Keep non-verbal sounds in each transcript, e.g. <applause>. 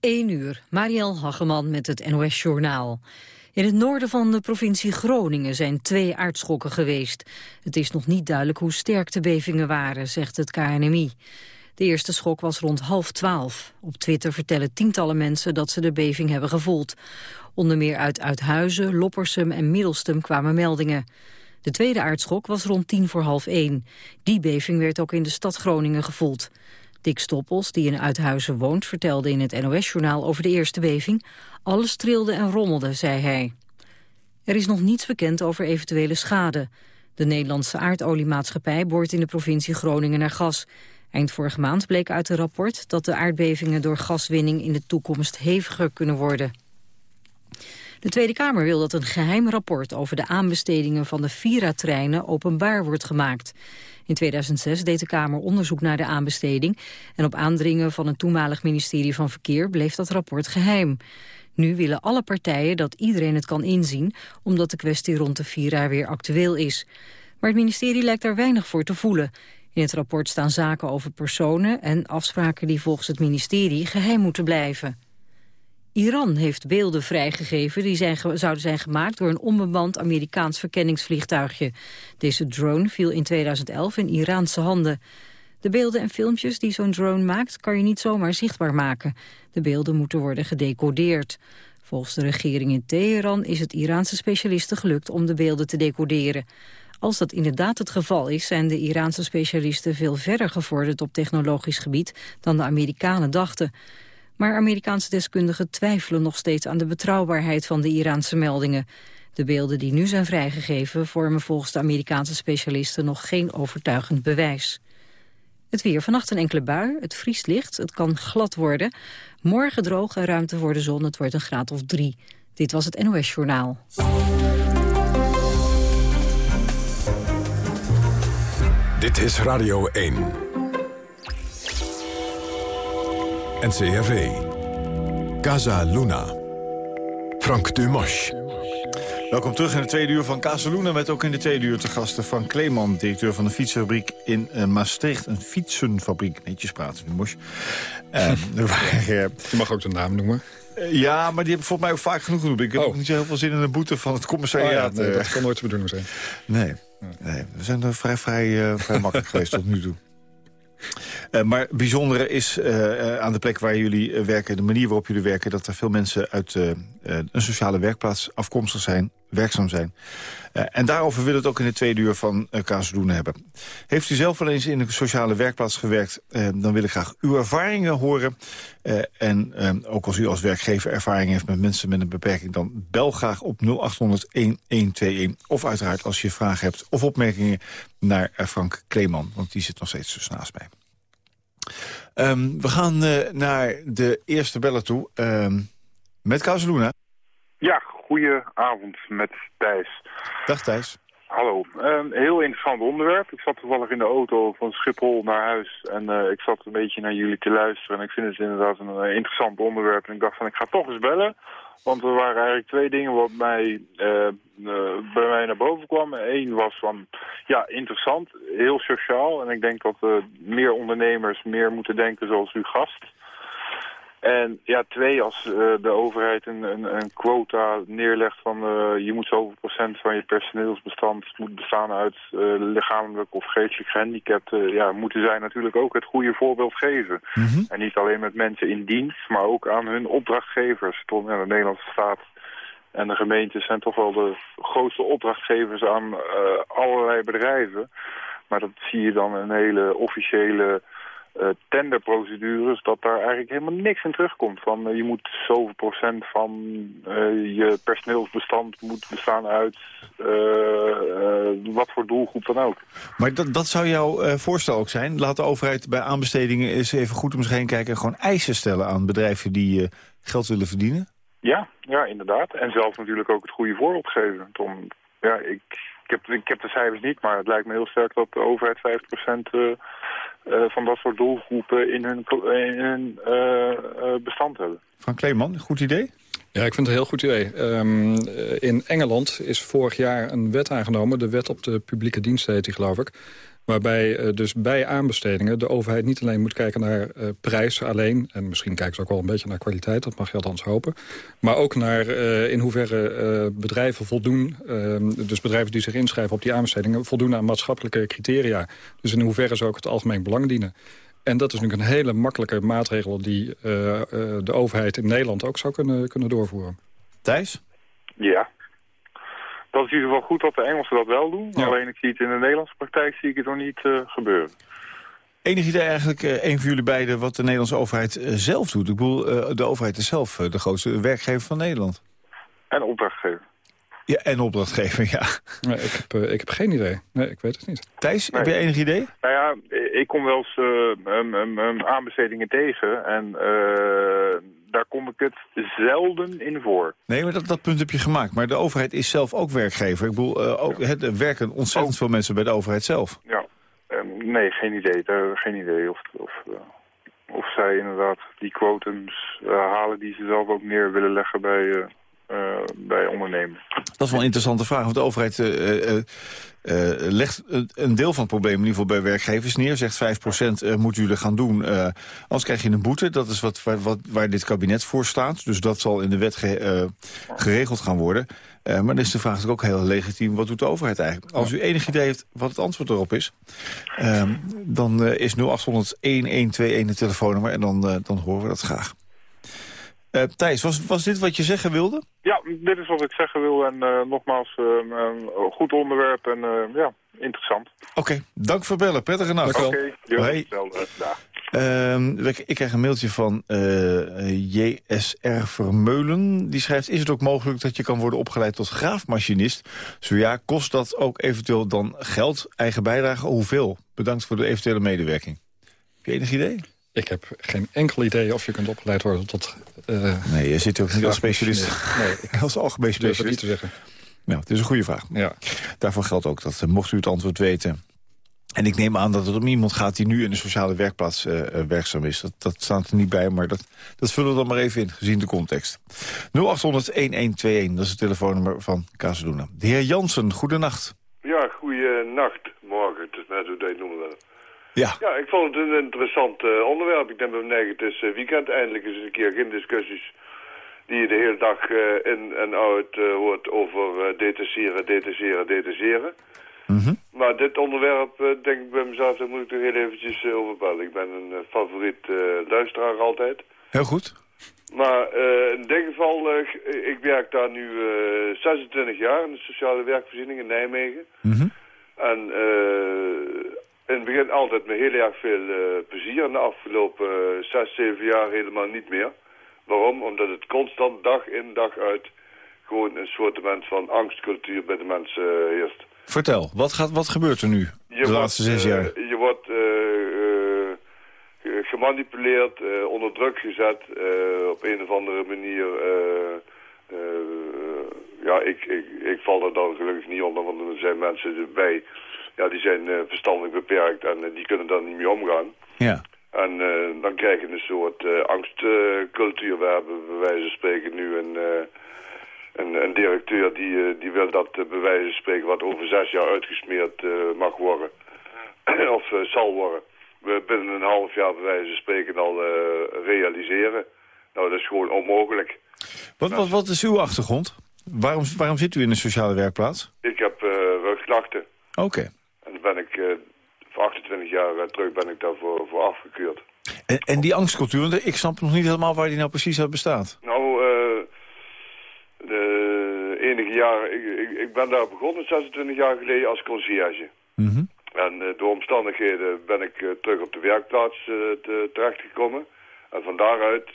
1 uur, Marielle Hageman met het NOS Journaal. In het noorden van de provincie Groningen zijn twee aardschokken geweest. Het is nog niet duidelijk hoe sterk de bevingen waren, zegt het KNMI. De eerste schok was rond half twaalf. Op Twitter vertellen tientallen mensen dat ze de beving hebben gevoeld. Onder meer uit Uithuizen, Loppersum en Middelstum kwamen meldingen. De tweede aardschok was rond tien voor half één. Die beving werd ook in de stad Groningen gevoeld. Dick Stoppels, die in Uithuizen woont, vertelde in het NOS-journaal over de eerste beving. Alles trilde en rommelde, zei hij. Er is nog niets bekend over eventuele schade. De Nederlandse aardoliemaatschappij boort in de provincie Groningen naar gas. Eind vorige maand bleek uit een rapport dat de aardbevingen door gaswinning in de toekomst heviger kunnen worden. De Tweede Kamer wil dat een geheim rapport over de aanbestedingen van de Vira-treinen openbaar wordt gemaakt. In 2006 deed de Kamer onderzoek naar de aanbesteding en op aandringen van het toenmalig ministerie van Verkeer bleef dat rapport geheim. Nu willen alle partijen dat iedereen het kan inzien, omdat de kwestie rond de Vira weer actueel is. Maar het ministerie lijkt daar weinig voor te voelen. In het rapport staan zaken over personen en afspraken die volgens het ministerie geheim moeten blijven. Iran heeft beelden vrijgegeven die zijn, zouden zijn gemaakt door een onbemand Amerikaans verkenningsvliegtuigje. Deze drone viel in 2011 in Iraanse handen. De beelden en filmpjes die zo'n drone maakt kan je niet zomaar zichtbaar maken. De beelden moeten worden gedecodeerd. Volgens de regering in Teheran is het Iraanse specialisten gelukt om de beelden te decoderen. Als dat inderdaad het geval is, zijn de Iraanse specialisten veel verder gevorderd op technologisch gebied dan de Amerikanen dachten. Maar Amerikaanse deskundigen twijfelen nog steeds aan de betrouwbaarheid van de Iraanse meldingen. De beelden die nu zijn vrijgegeven vormen volgens de Amerikaanse specialisten nog geen overtuigend bewijs. Het weer vannacht een enkele bui, het vriest licht, het kan glad worden. Morgen droog en ruimte voor de zon, het wordt een graad of drie. Dit was het NOS Journaal. Dit is Radio 1. NCRV. Casa Luna. Frank Dumas. Welkom terug in de tweede uur van Casa Luna... met ook in de tweede uur te gasten Frank Kleeman... directeur van de fietsfabriek in uh, Maastricht. Een fietsenfabriek. Netjes praten, Dumas. <laughs> <laughs> Uh, Je mag ook de naam noemen. Ja, maar die hebben volgens mij ook vaak genoeg genoemd. Ik heb oh. ook niet zo heel veel zin in een boete van het commissariaat. Oh, ja, nee, dat kan nooit de bedoeling zijn. Nee, nee we zijn er vrij, vrij, vrij <laughs> makkelijk geweest tot nu toe. Uh, maar bijzondere is uh, aan de plek waar jullie werken... de manier waarop jullie werken... dat er veel mensen uit een sociale werkplaats afkomstig zijn... werkzaam zijn. en daarover willen we het ook in de tweede uur van uh, hebben. Heeft u zelf wel eens in een sociale werkplaats gewerkt... dan wil ik graag uw ervaringen horen. en ook als u als werkgever ervaring heeft met mensen met een beperking... dan bel graag op 0800-1121. Of uiteraard als je vragen hebt of opmerkingen naar Frank Kleeman. Want die zit nog steeds dus naast mij. Um, we gaan uh, naar de eerste bellen toe. Um, met Casaluna. Ja, goedenavond met Thijs. Dag Thijs. Hallo. Um, heel interessant onderwerp. Ik zat toevallig in de auto van Schiphol naar huis en uh, ik zat een beetje naar jullie te luisteren. En ik vind het inderdaad een uh, interessant onderwerp. En ik dacht van ik ga toch eens bellen. Want er waren eigenlijk twee dingen wat mij, uh, uh, bij mij naar boven kwamen. Eén was van, ja, interessant, heel sociaal. En ik denk dat uh, meer ondernemers meer moeten denken zoals uw gast. En ja, twee, als uh, de overheid een, een, een, quota neerlegt van uh, je moet zoveel procent van je personeelsbestand moet bestaan uit uh, lichamelijk of geestelijk gehandicapten, ja, moeten zij natuurlijk ook het goede voorbeeld geven. Mm -hmm. En niet alleen met mensen in dienst, maar ook aan hun opdrachtgevers. Tot, ja, de Nederlandse staat en de gemeentes zijn toch wel de grootste opdrachtgevers aan allerlei bedrijven. Maar dat zie je dan een hele officiële tenderprocedures, dat daar eigenlijk helemaal niks in terugkomt. Van uh, je moet zoveel procent van uh, je personeelsbestand moet bestaan uit wat voor doelgroep dan ook. Maar dat, dat zou jouw voorstel ook zijn? Laat de overheid bij aanbestedingen eens even goed om zich heen kijken... en gewoon eisen stellen aan bedrijven die geld willen verdienen? Ja, ja, inderdaad. En zelf natuurlijk ook het goede voorbeeld geven. Tom, ja, ik, ik, heb, ik heb de cijfers niet, maar het lijkt me heel sterk dat de overheid 50% uh, uh, van dat soort doelgroepen in hun, in hun uh, bestand hebben. Van Kleeman, goed idee? Ja, ik vind het een heel goed idee. Um, in Engeland is vorig jaar een wet aangenomen. De wet op de publieke dienst heet die, geloof ik. Waarbij uh, dus bij aanbestedingen de overheid niet alleen moet kijken naar uh, prijs alleen... en misschien kijken ze ook wel een beetje naar kwaliteit, dat mag je althans hopen... maar ook naar uh, in hoeverre bedrijven voldoen... Ehm, dus bedrijven die zich inschrijven op die aanbestedingen... voldoen aan maatschappelijke criteria. Dus in hoeverre ze ook het algemeen belang dienen. En dat is natuurlijk een hele makkelijke maatregel... die de overheid in Nederland ook zou kunnen, kunnen doorvoeren. Thijs? Ja. Dat is in ieder geval goed dat de Engelsen dat wel doen. Ja. Alleen ik zie het in de Nederlandse praktijk zie ik het nog niet uh, gebeuren. Enig idee eigenlijk, uh, een van jullie beiden, wat de Nederlandse overheid uh, zelf doet? Ik bedoel, de overheid is zelf de grootste werkgever van Nederland. En opdrachtgever. Ja, en opdrachtgever, ja. Nee, ik, heb, ik heb geen idee. Nee, ik weet het niet. Thijs, heb je enig idee? Nou ja, ik kom wel eens um, um, um, aanbestedingen tegen. En daar kom ik het zelden in voor. Nee, maar dat, dat punt heb je gemaakt. Maar de overheid is zelf ook werkgever. Ik bedoel, uh, ook, het, werken ontzettend veel mensen bij de overheid zelf. Ja, um, nee, geen idee. Uh, geen idee of, of, uh, of zij inderdaad die quotums halen die ze zelf ook neer willen leggen bij, bij ondernemers. Dat is wel een interessante vraag, want de overheid uh, legt een deel van het probleem in ieder geval bij werkgevers neer. Zegt 5% uh, moeten jullie gaan doen. Anders krijg je een boete. Dat is wat, wat, waar dit kabinet voor staat. Dus dat zal in de wet ge, geregeld gaan worden. maar dan is de vraag ook heel legitiem. Wat doet de overheid eigenlijk? Als u enig idee heeft wat het antwoord erop is... Ehm, dan is 0800-1121 de telefoonnummer. En dan, dan horen we dat graag. Uh, Thijs, was, was dit wat je zeggen wilde? Ja, dit is wat ik zeggen wil. En uh, nogmaals, uh, een goed onderwerp en ja, interessant. Oké, okay, dank voor bellen. Prettige nacht. Oké, okay, uh, ik krijg een mailtje van JSR Vermeulen. Die schrijft, is het ook mogelijk dat je kan worden opgeleid tot graafmachinist? Zo ja, kost dat ook eventueel dan geld, eigen bijdrage? Hoeveel? Bedankt voor de eventuele medewerking. Heb je enig idee? Ik heb geen enkel idee of je kunt opgeleid worden tot... Uh, nee, je zit ook niet als specialist. <laughs> Nee, ik als algemeen specialist. niet te zeggen. Nou, het is een goede vraag. Ja. Daarvoor geldt ook dat, uh, mocht u het antwoord weten... en ik neem aan dat het om iemand gaat die nu in de sociale werkplaats uh, werkzaam is. Dat, dat staat er niet bij, maar dat, dat vullen we dan maar even in, gezien de context. 0800-1121, dat is het telefoonnummer van Casaluna. De heer Jansen, goedenacht. Ja, goedenacht. Morgen, het is net hoe dat noemen we ja. ja, ik vond het een interessant uh, onderwerp. Ik denk bij mij, het is uh, weekend. Eindelijk is een keer geen discussies die je de hele dag uh, in en uit hoort over detacheren, detacheren, detacheren. Mm -hmm. Maar dit onderwerp, denk ik bij mezelf, daar moet ik toch heel eventjes over bellen. Ik ben een favoriet luisteraar altijd. Heel goed. Maar in dit geval, ik werk daar nu 26 jaar in de sociale werkvoorziening in Nijmegen. Mm -hmm. En in het begin altijd met heel erg veel uh, plezier. En de afgelopen uh, zes, zeven jaar helemaal niet meer. Waarom? Omdat het constant dag in dag uit gewoon een soort van angstcultuur bij de mensen uh, heerst. Vertel, wat, gaat, wat gebeurt er nu je de laatste zes jaar? je wordt gemanipuleerd, onder druk gezet, op een of andere manier... ja, ik, ik, ik val er dan gelukkig niet onder, want er zijn mensen erbij ja, die zijn uh, verstandelijk beperkt en uh, die kunnen daar niet mee omgaan. Ja. En uh, dan krijg je een soort angstcultuur. We hebben bij wijze van spreken nu een, een, een, directeur die, die wil dat bij wijze van spreken wat over zes jaar uitgesmeerd mag worden. <clears throat> of zal worden. We binnen een half jaar bij wijze van spreken al realiseren. Nou, dat is gewoon onmogelijk. Wat, wat, wat is uw achtergrond? Waarom, waarom zit u in een sociale werkplaats? Ik heb rugklachten. Oké. Ben ik uh, voor 28 jaar uh, terug ben ik daarvoor voor afgekeurd. En, en die angstcultuur, want ik snap nog niet helemaal waar die nou precies uit bestaat. Nou, uh, de enige jaren, ik, ik, ik, ben daar begonnen 26 jaar geleden als conciërge. Mm -hmm. En door omstandigheden ben ik terug op de werkplaats te, terechtgekomen. En van daaruit,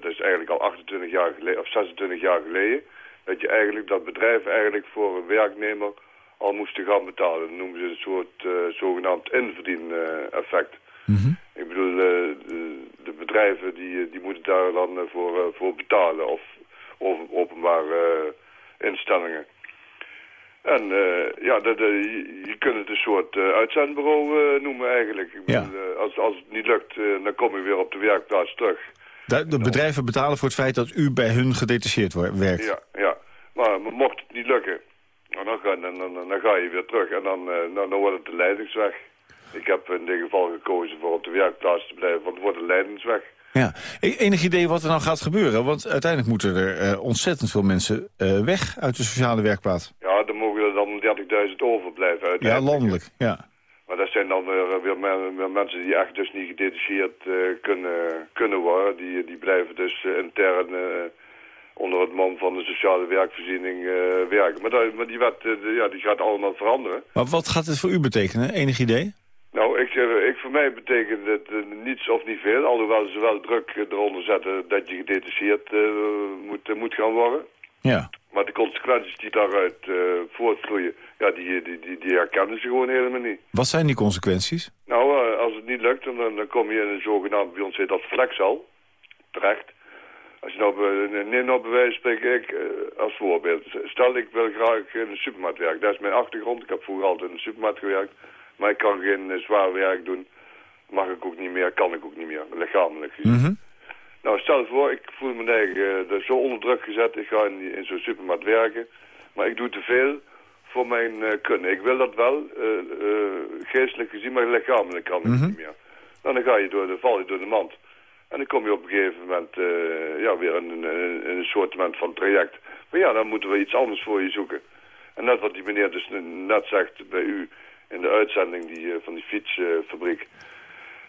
dat is eigenlijk al 28 jaar geleden, of 26 jaar geleden, dat je eigenlijk dat bedrijf eigenlijk voor een werknemer al moesten gaan betalen. Dat noemen ze een soort uh, zogenaamd inverdien-effect. Mm -hmm. Ik bedoel, uh, de, de, bedrijven die, die moeten daar dan voor, voor betalen of, of openbare instellingen. En ja, dat, je, je kunt het een soort uitzendbureau noemen eigenlijk. Ik bedoel, ja. als, als het niet lukt, dan kom je weer op de werkplaats terug. De, de bedrijven betalen voor het feit dat u bij hun gedetacheerd werkt? Ja, ja. Maar, maar mocht het niet lukken, nou, dan, ga, dan, dan, dan, ga je weer terug en dan, dan, dan wordt het de leidingsweg. Ik heb in dit geval gekozen voor op de werkplaats te blijven, want het wordt een leidensweg. Ja. E- Enig idee wat er nou gaat gebeuren? Want uiteindelijk moeten er eh, ontzettend veel mensen eh, weg uit de sociale werkplaats. Ja, dan mogen er dan 30.000 overblijven Ja, uiteindelijk. landelijk. Ja. Maar dat zijn dan weer, weer, men- weer mensen die echt dus niet gedetacheerd eh, kunnen, kunnen worden. Die, die blijven dus eh, intern eh, onder het mom van de sociale werkvoorziening eh, werken. Maar, dat, maar die wet eh, ja, die gaat allemaal veranderen. Maar wat gaat het voor u betekenen? Enig idee? Nou, ik, ik, voor mij betekent het eh, niets of niet veel. Alhoewel ze wel druk eronder zetten dat je gedetacheerd moet, moet gaan worden. Ja. Maar de consequenties die daaruit voortvloeien, ja, die, die, die, die herkennen ze gewoon helemaal niet. Wat zijn die consequenties? Nou, als het niet lukt, dan, dan kom je in een zogenaamd, bij ons heet dat flexal, terecht. Als je nou, neem nou bij wijze van spreken, ik eh, als voorbeeld. Stel, ik wil graag in een supermarkt werken. Dat is mijn achtergrond. Ik heb vroeger altijd in een supermarkt gewerkt. Maar ik kan geen eh, zwaar werk doen. Mag ik ook niet meer, kan ik ook niet meer, lichamelijk gezien. Mhm. Nou, stel voor, ik voel me eigen eh, zo onder druk gezet. Ik ga in, in zo'n supermarkt werken. Maar ik doe te veel voor mijn eh, kunnen. Ik wil dat wel, eh, geestelijk gezien, maar lichamelijk kan ik Mhm. niet meer. Nou, dan ga je door de, val je door de mand. En dan kom je op een gegeven moment eh, ja, weer in, een- in, in een soort van traject. Maar ja, dan moeten we iets anders voor je zoeken. En net wat die meneer dus net zegt bij u in de uitzending die, eh, van die fietsfabriek.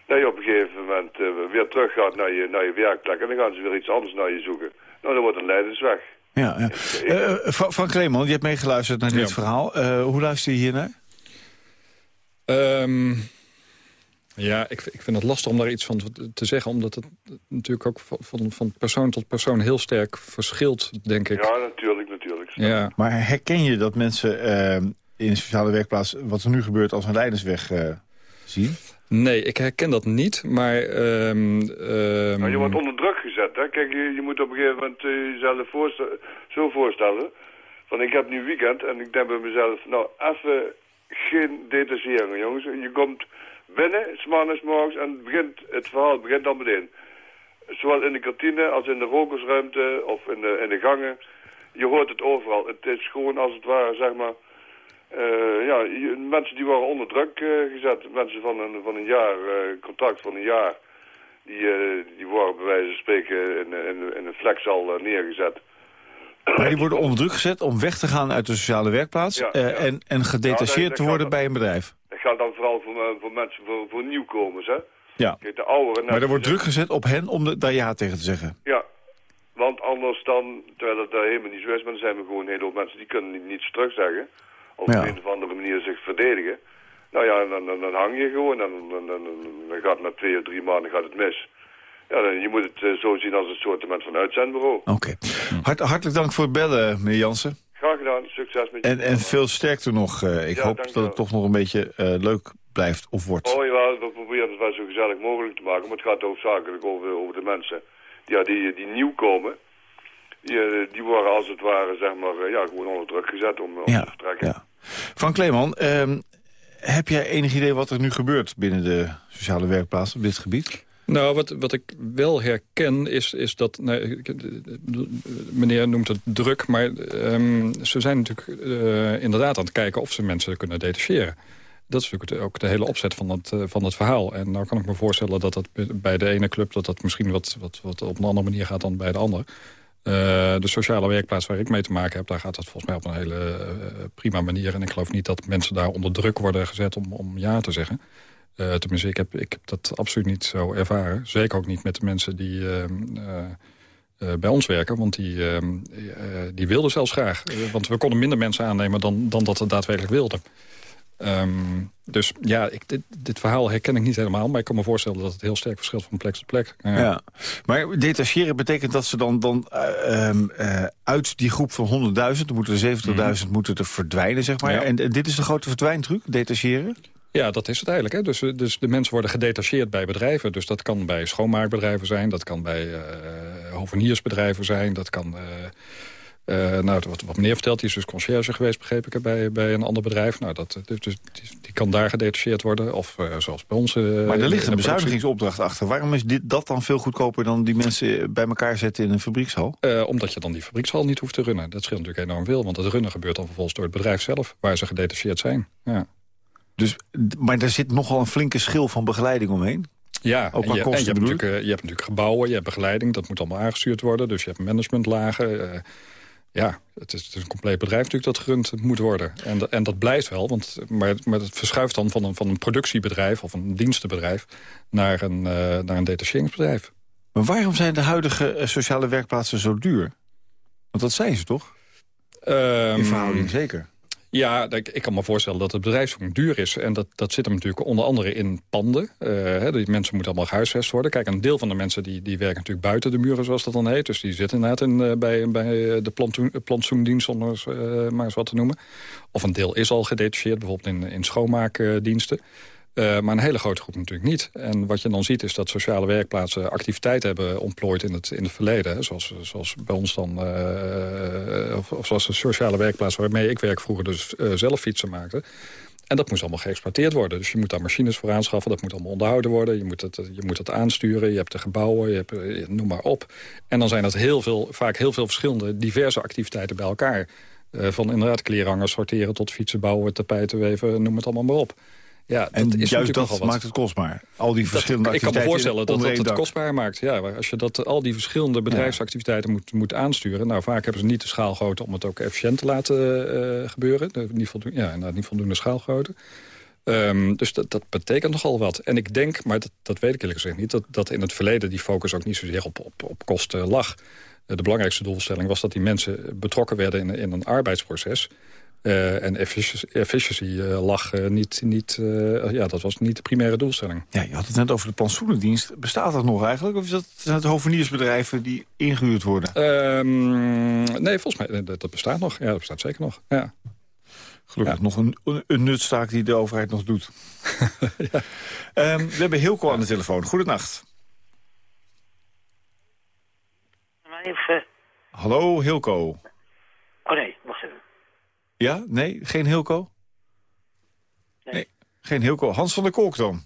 dat je op een gegeven moment eh, weer terug gaat naar je, naar je werkplek. En dan gaan ze weer iets anders naar je zoeken. Nou, dan wordt een leidensweg. Ja, ja. Fra- Frank Kleeman, je hebt meegeluisterd naar dit Ja. verhaal. Eh, hoe luister je hier naar? Ja, ik, ik vind het lastig om daar iets van te- zeggen... omdat het natuurlijk ook van, van, persoon tot persoon heel sterk verschilt, denk ik. Ja, natuurlijk, natuurlijk. Ja. Maar herken je dat mensen eh, in de sociale werkplaats... wat er nu gebeurt als een leidersweg eh, zien? Nee, ik herken dat niet, maar... ehm, ehm, Nou, je wordt onder druk gezet. Hè? Kijk, je, je moet op een gegeven moment eh, jezelf zo voorstellen. Van ik heb nu weekend en ik denk bij mezelf, nou even geen detacheren jongens. Je komt binnen, s'maandags morgens en het, begint, het verhaal begint dan meteen. Zowel in de kantine als in de rokersruimte of in de, in de gangen. Je hoort het overal. Het is gewoon als het ware, zeg maar... eh, ja, mensen die worden onder druk eh, gezet. Mensen van een, van een jaar, eh, contract van een jaar... Die, die worden bij wijze van spreken in, in, in een flexal neergezet. Maar die worden onder druk gezet om weg te gaan uit de sociale werkplaats... Ja, eh, ja. En, en gedetacheerd dat- te dat worden gaat- bij een bedrijf. Dat geldt dan vooral voor, eh, voor mensen, voor, voor nieuwkomers, hè. Ja. Kijk, de ouderen... Maar er wordt druk gezet op hen om de, daar ja tegen te zeggen. Ja, want anders dan, terwijl het daar helemaal niet zo is, maar dan zijn we gewoon een hele hoop mensen die kunnen niet, niets terugzeggen. Of Ja. op een of andere manier zich verdedigen. Nou ja, dan, dan, dan hang je gewoon en dan, dan, dan, gaat het na twee of drie maanden gaat het mis. Ja, je moet het eh, zo zien als een soort van uitzendbureau. Oké. Hart, hartelijk dank voor het bellen, meneer Jansen. Graag gedaan, succes met je. En, en veel sterkte nog. eh, ik Ja, hoop dat het toch nog een beetje eh, leuk blijft of wordt. Oh ja, we proberen het wel zo gezellig mogelijk te maken, maar het gaat hoofdzakelijk over, over de mensen ja, die, die nieuw komen. Die, die worden als het ware, zeg maar, ja, gewoon onder druk gezet om, om te vertrekken. ja. Frank Kleeman, ehm, heb jij enig idee wat er nu gebeurt binnen de sociale werkplaats op dit gebied? Nou, wat, wat ik wel herken is, is dat... Nou, de- meneer noemt het druk, maar ehm, ze zijn natuurlijk eh, inderdaad aan het kijken... of ze mensen kunnen detacheren. Dat is natuurlijk ook de hele opzet van het, eh, van het verhaal. En nou kan ik me voorstellen dat dat bij de ene club... dat dat misschien wat, wat, wat op een andere manier gaat dan bij de andere. Eh, de sociale werkplaats waar ik mee te maken heb... daar gaat dat volgens mij op een hele eh, prima manier. En ik geloof niet dat mensen daar onder druk worden gezet om, om ja te zeggen. Eh, tenminste, ik heb, ik heb dat absoluut niet zo ervaren. Zeker ook niet met de mensen die ehm, eh, eh, bij ons werken. Want die, ehm, eh, die wilden zelfs graag. Want we konden minder mensen aannemen dan, dan dat we daadwerkelijk wilden. Ehm, dus ja, ik, dit, dit verhaal herken ik niet helemaal. Maar ik kan me voorstellen dat het heel sterk verschilt van plek tot plek. Ja. Ja. Maar detacheren betekent dat ze dan, dan uit die groep van 100.000... er moeten er 70.000 moeten er verdwijnen, zeg maar. Ja. En, en dit is de grote verdwijntruc, detacheren? Ja, dat is het eigenlijk. Hè. Dus, eh, dus de mensen worden gedetacheerd bij bedrijven. Dus dat kan bij schoonmaakbedrijven zijn. Dat kan bij eh hoveniersbedrijven zijn. Dat kan... eh, nou, wat, wat meneer vertelt, die is dus conciërge geweest, begreep ik, bij, bij een ander bedrijf. Nou, dat, dus, die, die kan daar gedetacheerd worden. Of zoals bij ons... Maar er ligt de een bezuinigingsopdracht achter. Waarom is dit, dat dan veel goedkoper dan die mensen bij elkaar zetten in een fabriekshal? Omdat je dan die fabriekshal niet hoeft te runnen. Dat scheelt natuurlijk enorm veel. Want het runnen gebeurt dan vervolgens door het bedrijf zelf... waar ze gedetacheerd zijn. Ja. Dus, maar daar zit nogal een flinke schil van begeleiding omheen. Ja, Ook en je, kosten en je, hebt natuurlijk, eh, je hebt natuurlijk gebouwen, je hebt begeleiding. Dat moet allemaal aangestuurd worden. Dus je hebt managementlagen. eh, ja, het is, het is een compleet bedrijf natuurlijk dat gerund moet worden. En, dat- en dat blijft wel, want, maar, maar het verschuift dan van een, van een productiebedrijf... of een dienstenbedrijf naar een, eh, naar een detacheringsbedrijf. Maar waarom zijn de huidige sociale werkplaatsen zo duur? Want dat zijn ze toch? Ehm, In verhouding zeker. Ja, ik, kan me voorstellen dat het bedrijfsvoering duur is. En dat, dat zit hem natuurlijk onder andere in panden. Eh, hè, die mensen moeten allemaal gehuisvest worden. Kijk, een deel van de mensen die, die werken natuurlijk buiten de muren, zoals dat dan heet. Dus die zitten inderdaad in, eh, bij, bij de plantsoen, plantsoendienst, om eh, maar eens wat te noemen. Of een deel is al gedetacheerd, bijvoorbeeld in, in schoonmaakdiensten. Eh, maar een hele grote groep natuurlijk niet. En wat je dan ziet is dat sociale werkplaatsen activiteiten hebben ontplooid in het, in het verleden. Zoals, zoals bij ons dan, eh, of, zoals de sociale werkplaats waarmee ik werk vroeger dus eh, zelf fietsen maakte. En dat moest allemaal geëxploiteerd worden. Dus je moet daar machines voor aanschaffen, dat moet allemaal onderhouden worden. Je moet het, je moet het aansturen, je hebt de gebouwen, je hebt, noem maar op. En dan zijn dat heel veel, vaak heel veel verschillende diverse activiteiten bij elkaar. Van inderdaad klerenhangers sorteren tot fietsen bouwen, tapijten weven, noem het allemaal maar op. Ja, En dat is juist dat maakt het kostbaar. Al die verschillende Dat, ik kan me activiteiten voorstellen dat dat het kostbaar maakt. Ja, als je dat, al die verschillende bedrijfsactiviteiten moet, moet aansturen... nou, vaak hebben ze niet de schaalgrootte om het ook efficiënt te laten eh, gebeuren. De- Niet voldoende, ja, inderdaad, niet voldoende schaalgrootte. Ehm, dus dat, dat betekent nogal wat. En ik denk, maar dat, dat weet ik eerlijk gezegd niet... Dat, dat in het verleden die focus ook niet zozeer op, op, op kosten lag. Eh, de belangrijkste doelstelling was dat die mensen betrokken werden in, in een arbeidsproces... Eh, en efficiency, efficiency eh, lag eh, niet, niet eh, ja, dat was niet de primaire doelstelling. Ja, je had het net over de plantsoenendienst. Bestaat dat nog eigenlijk? Of is dat, zijn het hoveniersbedrijven die ingehuurd worden? Ehm, nee, volgens mij, dat, dat bestaat nog. Ja, dat bestaat zeker nog. Ja. Gelukkig nog een, een nutstaak die de overheid nog doet. <laughs> Ehm, we hebben Hilco aan de telefoon. Goedenacht. Even... Hallo Hilco. Oh nee. Ja? Nee? Geen Hilco? Nee. Geen Hilco. Hans van der Kolk dan?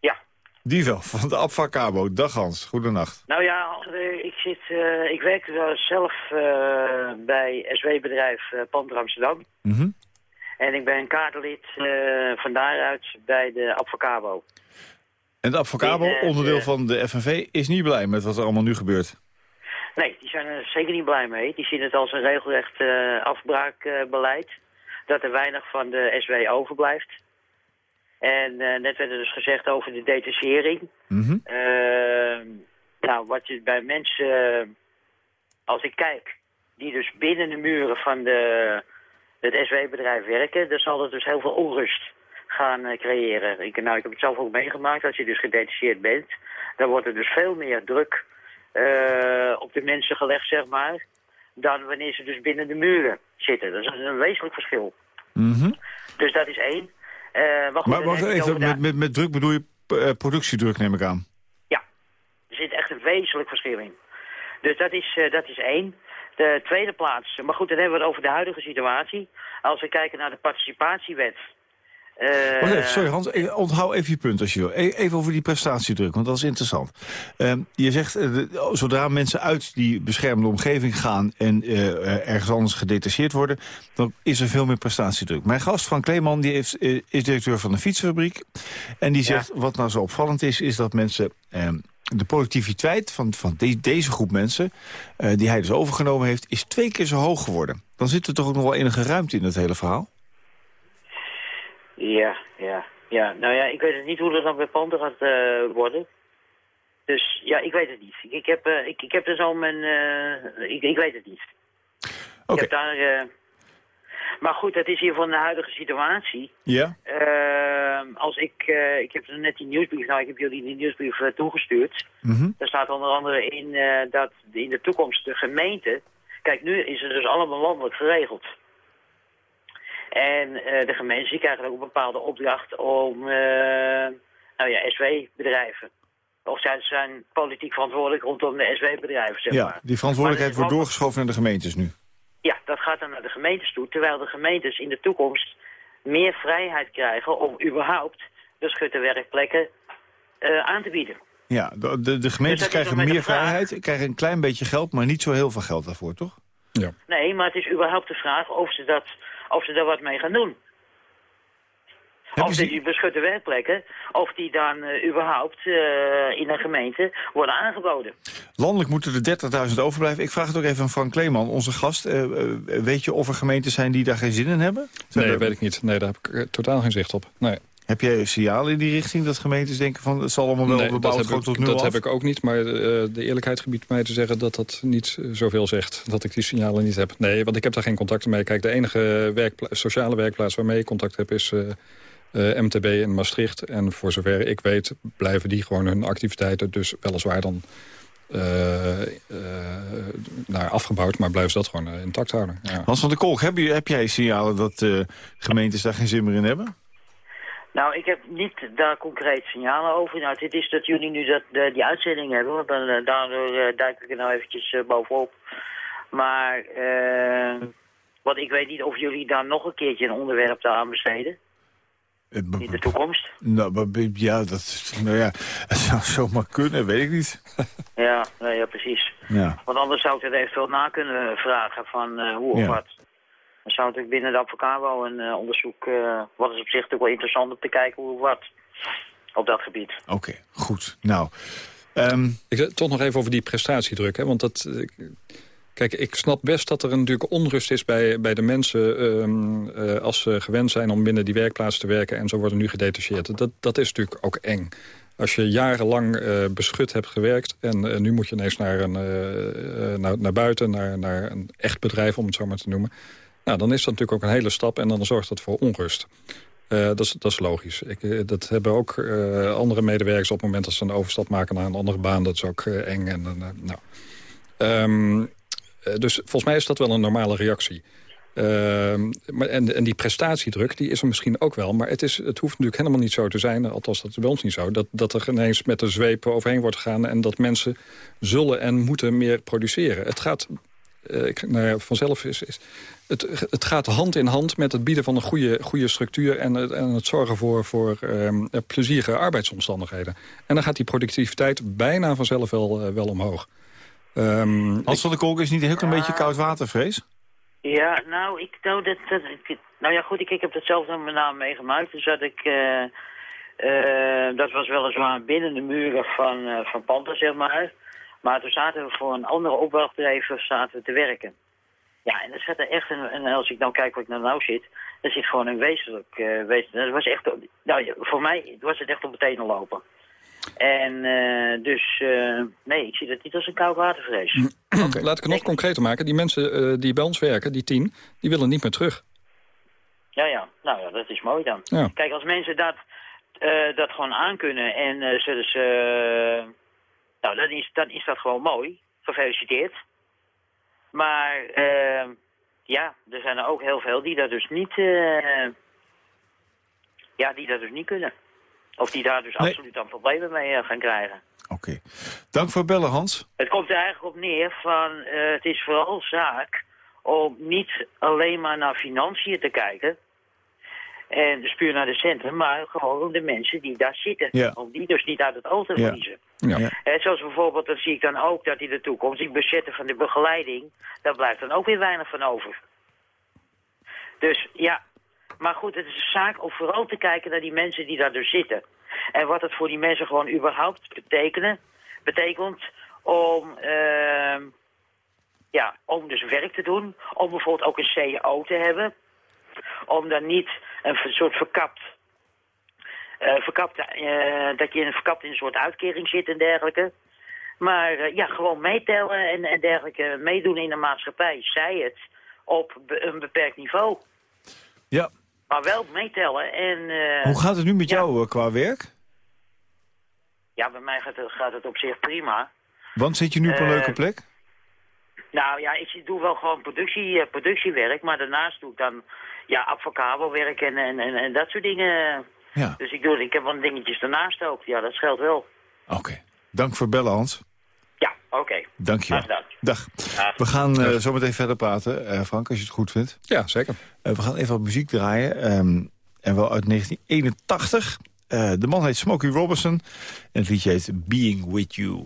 Ja. Die wel, van de Abfacabo. Dag Hans, goedenacht. Nou ja, eh, ik, zit, eh, ik werk wel zelf eh, bij SW-bedrijf uh, Panter Amsterdam. Mhm. En ik ben kaderlid eh, van daaruit bij de Abfacabo. En de eh, onderdeel de- van de FNV, is niet blij met wat er allemaal nu gebeurt. Nee, die zijn er zeker niet blij mee. Die zien het als een regelrecht eh, afbraakbeleid. dat er weinig van de SW overblijft. En eh, net werd er dus gezegd over de detachering. Mhm. Eh, nou, wat je bij mensen, eh, als ik kijk, die dus binnen de muren van de, het SW-bedrijf werken, dan zal dat dus heel veel onrust gaan eh, creëren. Ik, nou, ik heb het zelf ook meegemaakt, als je dus gedetacheerd bent, dan wordt er dus veel meer druk eh, op de mensen gelegd, zeg maar, dan wanneer ze dus binnen de muren zitten. Dat is een wezenlijk verschil. Mhm. Dus dat is één. Eh, maar Maar wacht even, met, met, met druk bedoel je eh, productiedruk, neem ik aan. Ja, er zit echt een wezenlijk verschil in. Dus dat is, dat is één. De tweede plaats, maar goed, dan hebben we het over de huidige situatie. Als we kijken naar de participatiewet. Eh, even, sorry Hans, onthoud even je punt als je wil. E- Even over die prestatiedruk, want dat is interessant. Ehm, je zegt, eh, de- zodra mensen uit die beschermde omgeving gaan... en eh, ergens anders gedetacheerd worden, dan is er veel meer prestatiedruk. Mijn gast, Frank Kleeman, die heeft, is directeur van een fietsfabriek. En die zegt, wat nou zo opvallend is, is dat mensen... ehm, de productiviteit van, van de- deze groep mensen, die hij dus overgenomen heeft... is twee keer zo hoog geworden. Dan zit er toch ook nog wel enige ruimte in het hele verhaal? Ja, ja, ja. Nou ja, ik weet het niet hoe dat dan bij Panter gaat eh, worden. Dus ja, ik weet het niet. Ik, ik, heb, eh, ik, ik heb dus al mijn... eh, ik, ik weet het niet. Oké, Ik heb daar... maar goed, dat is hier van de huidige situatie. ja? Ehm, als ik, ik heb net die nieuwsbrief, nou ik heb jullie die nieuwsbrief toegestuurd. Mhm. Daar staat onder andere in dat in de toekomst de gemeente, kijk nu is het dus allemaal landelijk geregeld. En eh, de gemeenten krijgen ook een bepaalde opdracht om, eh, nou ja, SW-bedrijven. Of zij zijn politiek verantwoordelijk rondom de SW-bedrijven, zeg Ja, maar. die verantwoordelijkheid Maar wordt doorgeschoven naar de gemeentes nu. Ja, dat gaat dan naar de gemeentes toe, terwijl de gemeentes in de toekomst meer vrijheid krijgen om überhaupt de schutterwerkplekken eh, aan te bieden. Ja, de, de, de gemeentes Dus krijgen meer vrijheid, krijgen een klein beetje geld, maar niet zo heel veel geld daarvoor, toch? Nee, maar het is überhaupt de vraag of ze, dat, of ze daar wat mee gaan doen. of die beschutte werkplekken, of die dan uh, überhaupt uh, in een gemeente worden aangeboden. Landelijk moeten er 30.000 overblijven. Ik vraag het ook even aan Frank Kleeman, onze gast. Uh, weet je of er gemeentes zijn die daar geen zin in hebben? Zijn nee, weet ik niet. Nee, daar heb ik totaal geen zicht op. Nee. Heb jij signalen in die richting dat gemeentes denken van het zal allemaal wel nee, bebouwd worden tot nu Dat heb ik ook niet, maar de eerlijkheid gebiedt mij te zeggen dat dat niet zoveel zegt. Dat ik die signalen niet heb. Nee, want ik heb daar geen contacten mee. Kijk, de enige werkpla sociale werkplaats waarmee ik contact heb is uh, eh, MTB in Maastricht. En voor zover ik weet blijven die gewoon hun activiteiten... dus weliswaar dan uh, uh, naar afgebouwd, maar blijven ze dat gewoon intact houden. Ja. Hans van der Kolk, heb, je, heb jij signalen dat gemeentes daar geen zin meer in hebben? Nou, ik heb niet daar concreet signalen over. Nou, het is dat jullie nu dat, de, die uitzending hebben, want dan, daardoor duik ik er nou eventjes bovenop. Maar, wat ik weet niet of jullie daar nog een keertje een onderwerp aan besteden. In de toekomst? Nou, ja, dat, nou ja, <laughs> het zou zomaar kunnen, weet ik niet. ja, nou ja, precies. Ja. Want anders zou ik het eventueel na kunnen vragen van hoe of wat. Dan zou natuurlijk binnen de Avocabo een uh, onderzoek... Uh, wat is op zich natuurlijk wel interessant om te kijken hoe wat op dat gebied. Oké, goed. Nou... Um... Ik, toch nog even over die prestatiedruk, hè, want dat... Kijk, ik snap best dat er natuurlijk onrust is bij, bij de mensen... Ehm, eh, als ze gewend zijn om binnen die werkplaats te werken... en zo worden nu gedetacheerd. Dat, dat is natuurlijk ook eng. Als je jarenlang uh, beschut hebt gewerkt... en uh, nu moet je ineens naar, een, naar, naar buiten, naar, naar een echt bedrijf... om het zo maar te noemen. Nou, dan is dat natuurlijk ook een hele stap... en dan zorgt dat voor onrust. dat, is, dat is logisch. Ik, dat hebben ook andere medewerkers op het moment dat ze een overstap maken naar een andere baan. Dat is ook eng. En, nou. Um, eh, dus volgens mij is dat wel een normale reactie. Ehm, maar, en, en die prestatiedruk die is er misschien ook wel. Maar het, is, het hoeft natuurlijk helemaal niet zo te zijn... althans dat is bij ons niet zo... dat, dat er ineens met de zweep overheen wordt gegaan... en dat mensen zullen en moeten meer produceren. Het gaat... Ik, nou vanzelf is, is het, het gaat hand in hand met het bieden van een goede, goede structuur... en het, en het zorgen voor, voor um, plezierige arbeidsomstandigheden. En dan gaat die productiviteit bijna vanzelf wel, uh, wel omhoog. Um, Hans van der Kolk is niet een heel klein beetje koud watervrees? Ja, nou, ik, nou, dat, dat, nou ja, goed, ik, ik heb dat zelf met name meegemaakt. Dus dat ik, uh, uh, dat was weliswaar binnen de muren van, uh, van Panta, zeg maar. Maar toen zaten we voor een andere opdrachtgever zaten we te werken. Ja, en er zat er echt, een, en als ik nou kijk waar ik nou, nou zit, er zit gewoon een wezenlijk, uh, wezenlijk, dat was echt, nou voor mij was het echt op het tenen lopen. En uh, dus, uh, nee, ik zie dat niet als een koud watervrees. okay, <clears throat> laat ik het nog concreter maken. Die mensen die bij ons werken, die tien, die willen niet meer terug. Ja, ja. Nou ja, dat is mooi dan. Ja. Kijk, als mensen dat, dat gewoon aankunnen en ze dus... nou, dan is, dan is dat gewoon mooi. Gefeliciteerd. Maar ja, er zijn er ook heel veel die dat dus niet... ja, die dat dus niet kunnen. Of die daar dus absoluut dan problemen mee uh, gaan krijgen. Oké. Dank voor bellen, Hans. Het komt er eigenlijk op neer van... Uh, het is vooral zaak om niet alleen maar naar financiën te kijken... En dus puur naar de centrum, maar gewoon om de mensen die daar zitten. Ja. Om die dus niet uit het oog te verliezen. Ja. Ja. En zoals bijvoorbeeld, dan zie ik dan ook dat in de toekomst... die bezetten van de begeleiding, daar blijft dan ook weer weinig van over. Dus ja, maar goed, het is een zaak om vooral te kijken naar die mensen die daar dus zitten. En wat het voor die mensen gewoon überhaupt betekenen, betekent om, uh, ja, om dus werk te doen. Om bijvoorbeeld ook een CEO te hebben. Om dan niet een soort verkapt... Uh, verkapt uh, dat je in, verkapt in een soort uitkering zit en dergelijke. Maar uh, ja, gewoon meetellen en, en dergelijke. Meedoen in de maatschappij, zij het, op een beperkt niveau. Ja, maar wel meetellen. En, Hoe gaat het nu met jou eh, qua werk? Ja, bij mij gaat het, gaat het op zich prima. Want zit je nu op een leuke plek? Nou ja, ik doe wel gewoon productie, productiewerk, maar daarnaast doe ik dan ja, advocabelwerk en, en, en, en, dat soort dingen. Ja. Dus ik, doe, ik heb wat dingetjes daarnaast ook. Ja, dat scheelt wel. Oké. Dank voor bellen, Hans. Ja, oké. Okay. Dank je. Dag. We gaan uh, zo meteen verder praten, uh, Frank, als je het goed vindt. Ja, zeker. Uh, we gaan even wat muziek draaien. Um, en wel uit 1981. de man heet Smokey Robinson. En het liedje heet Being With You.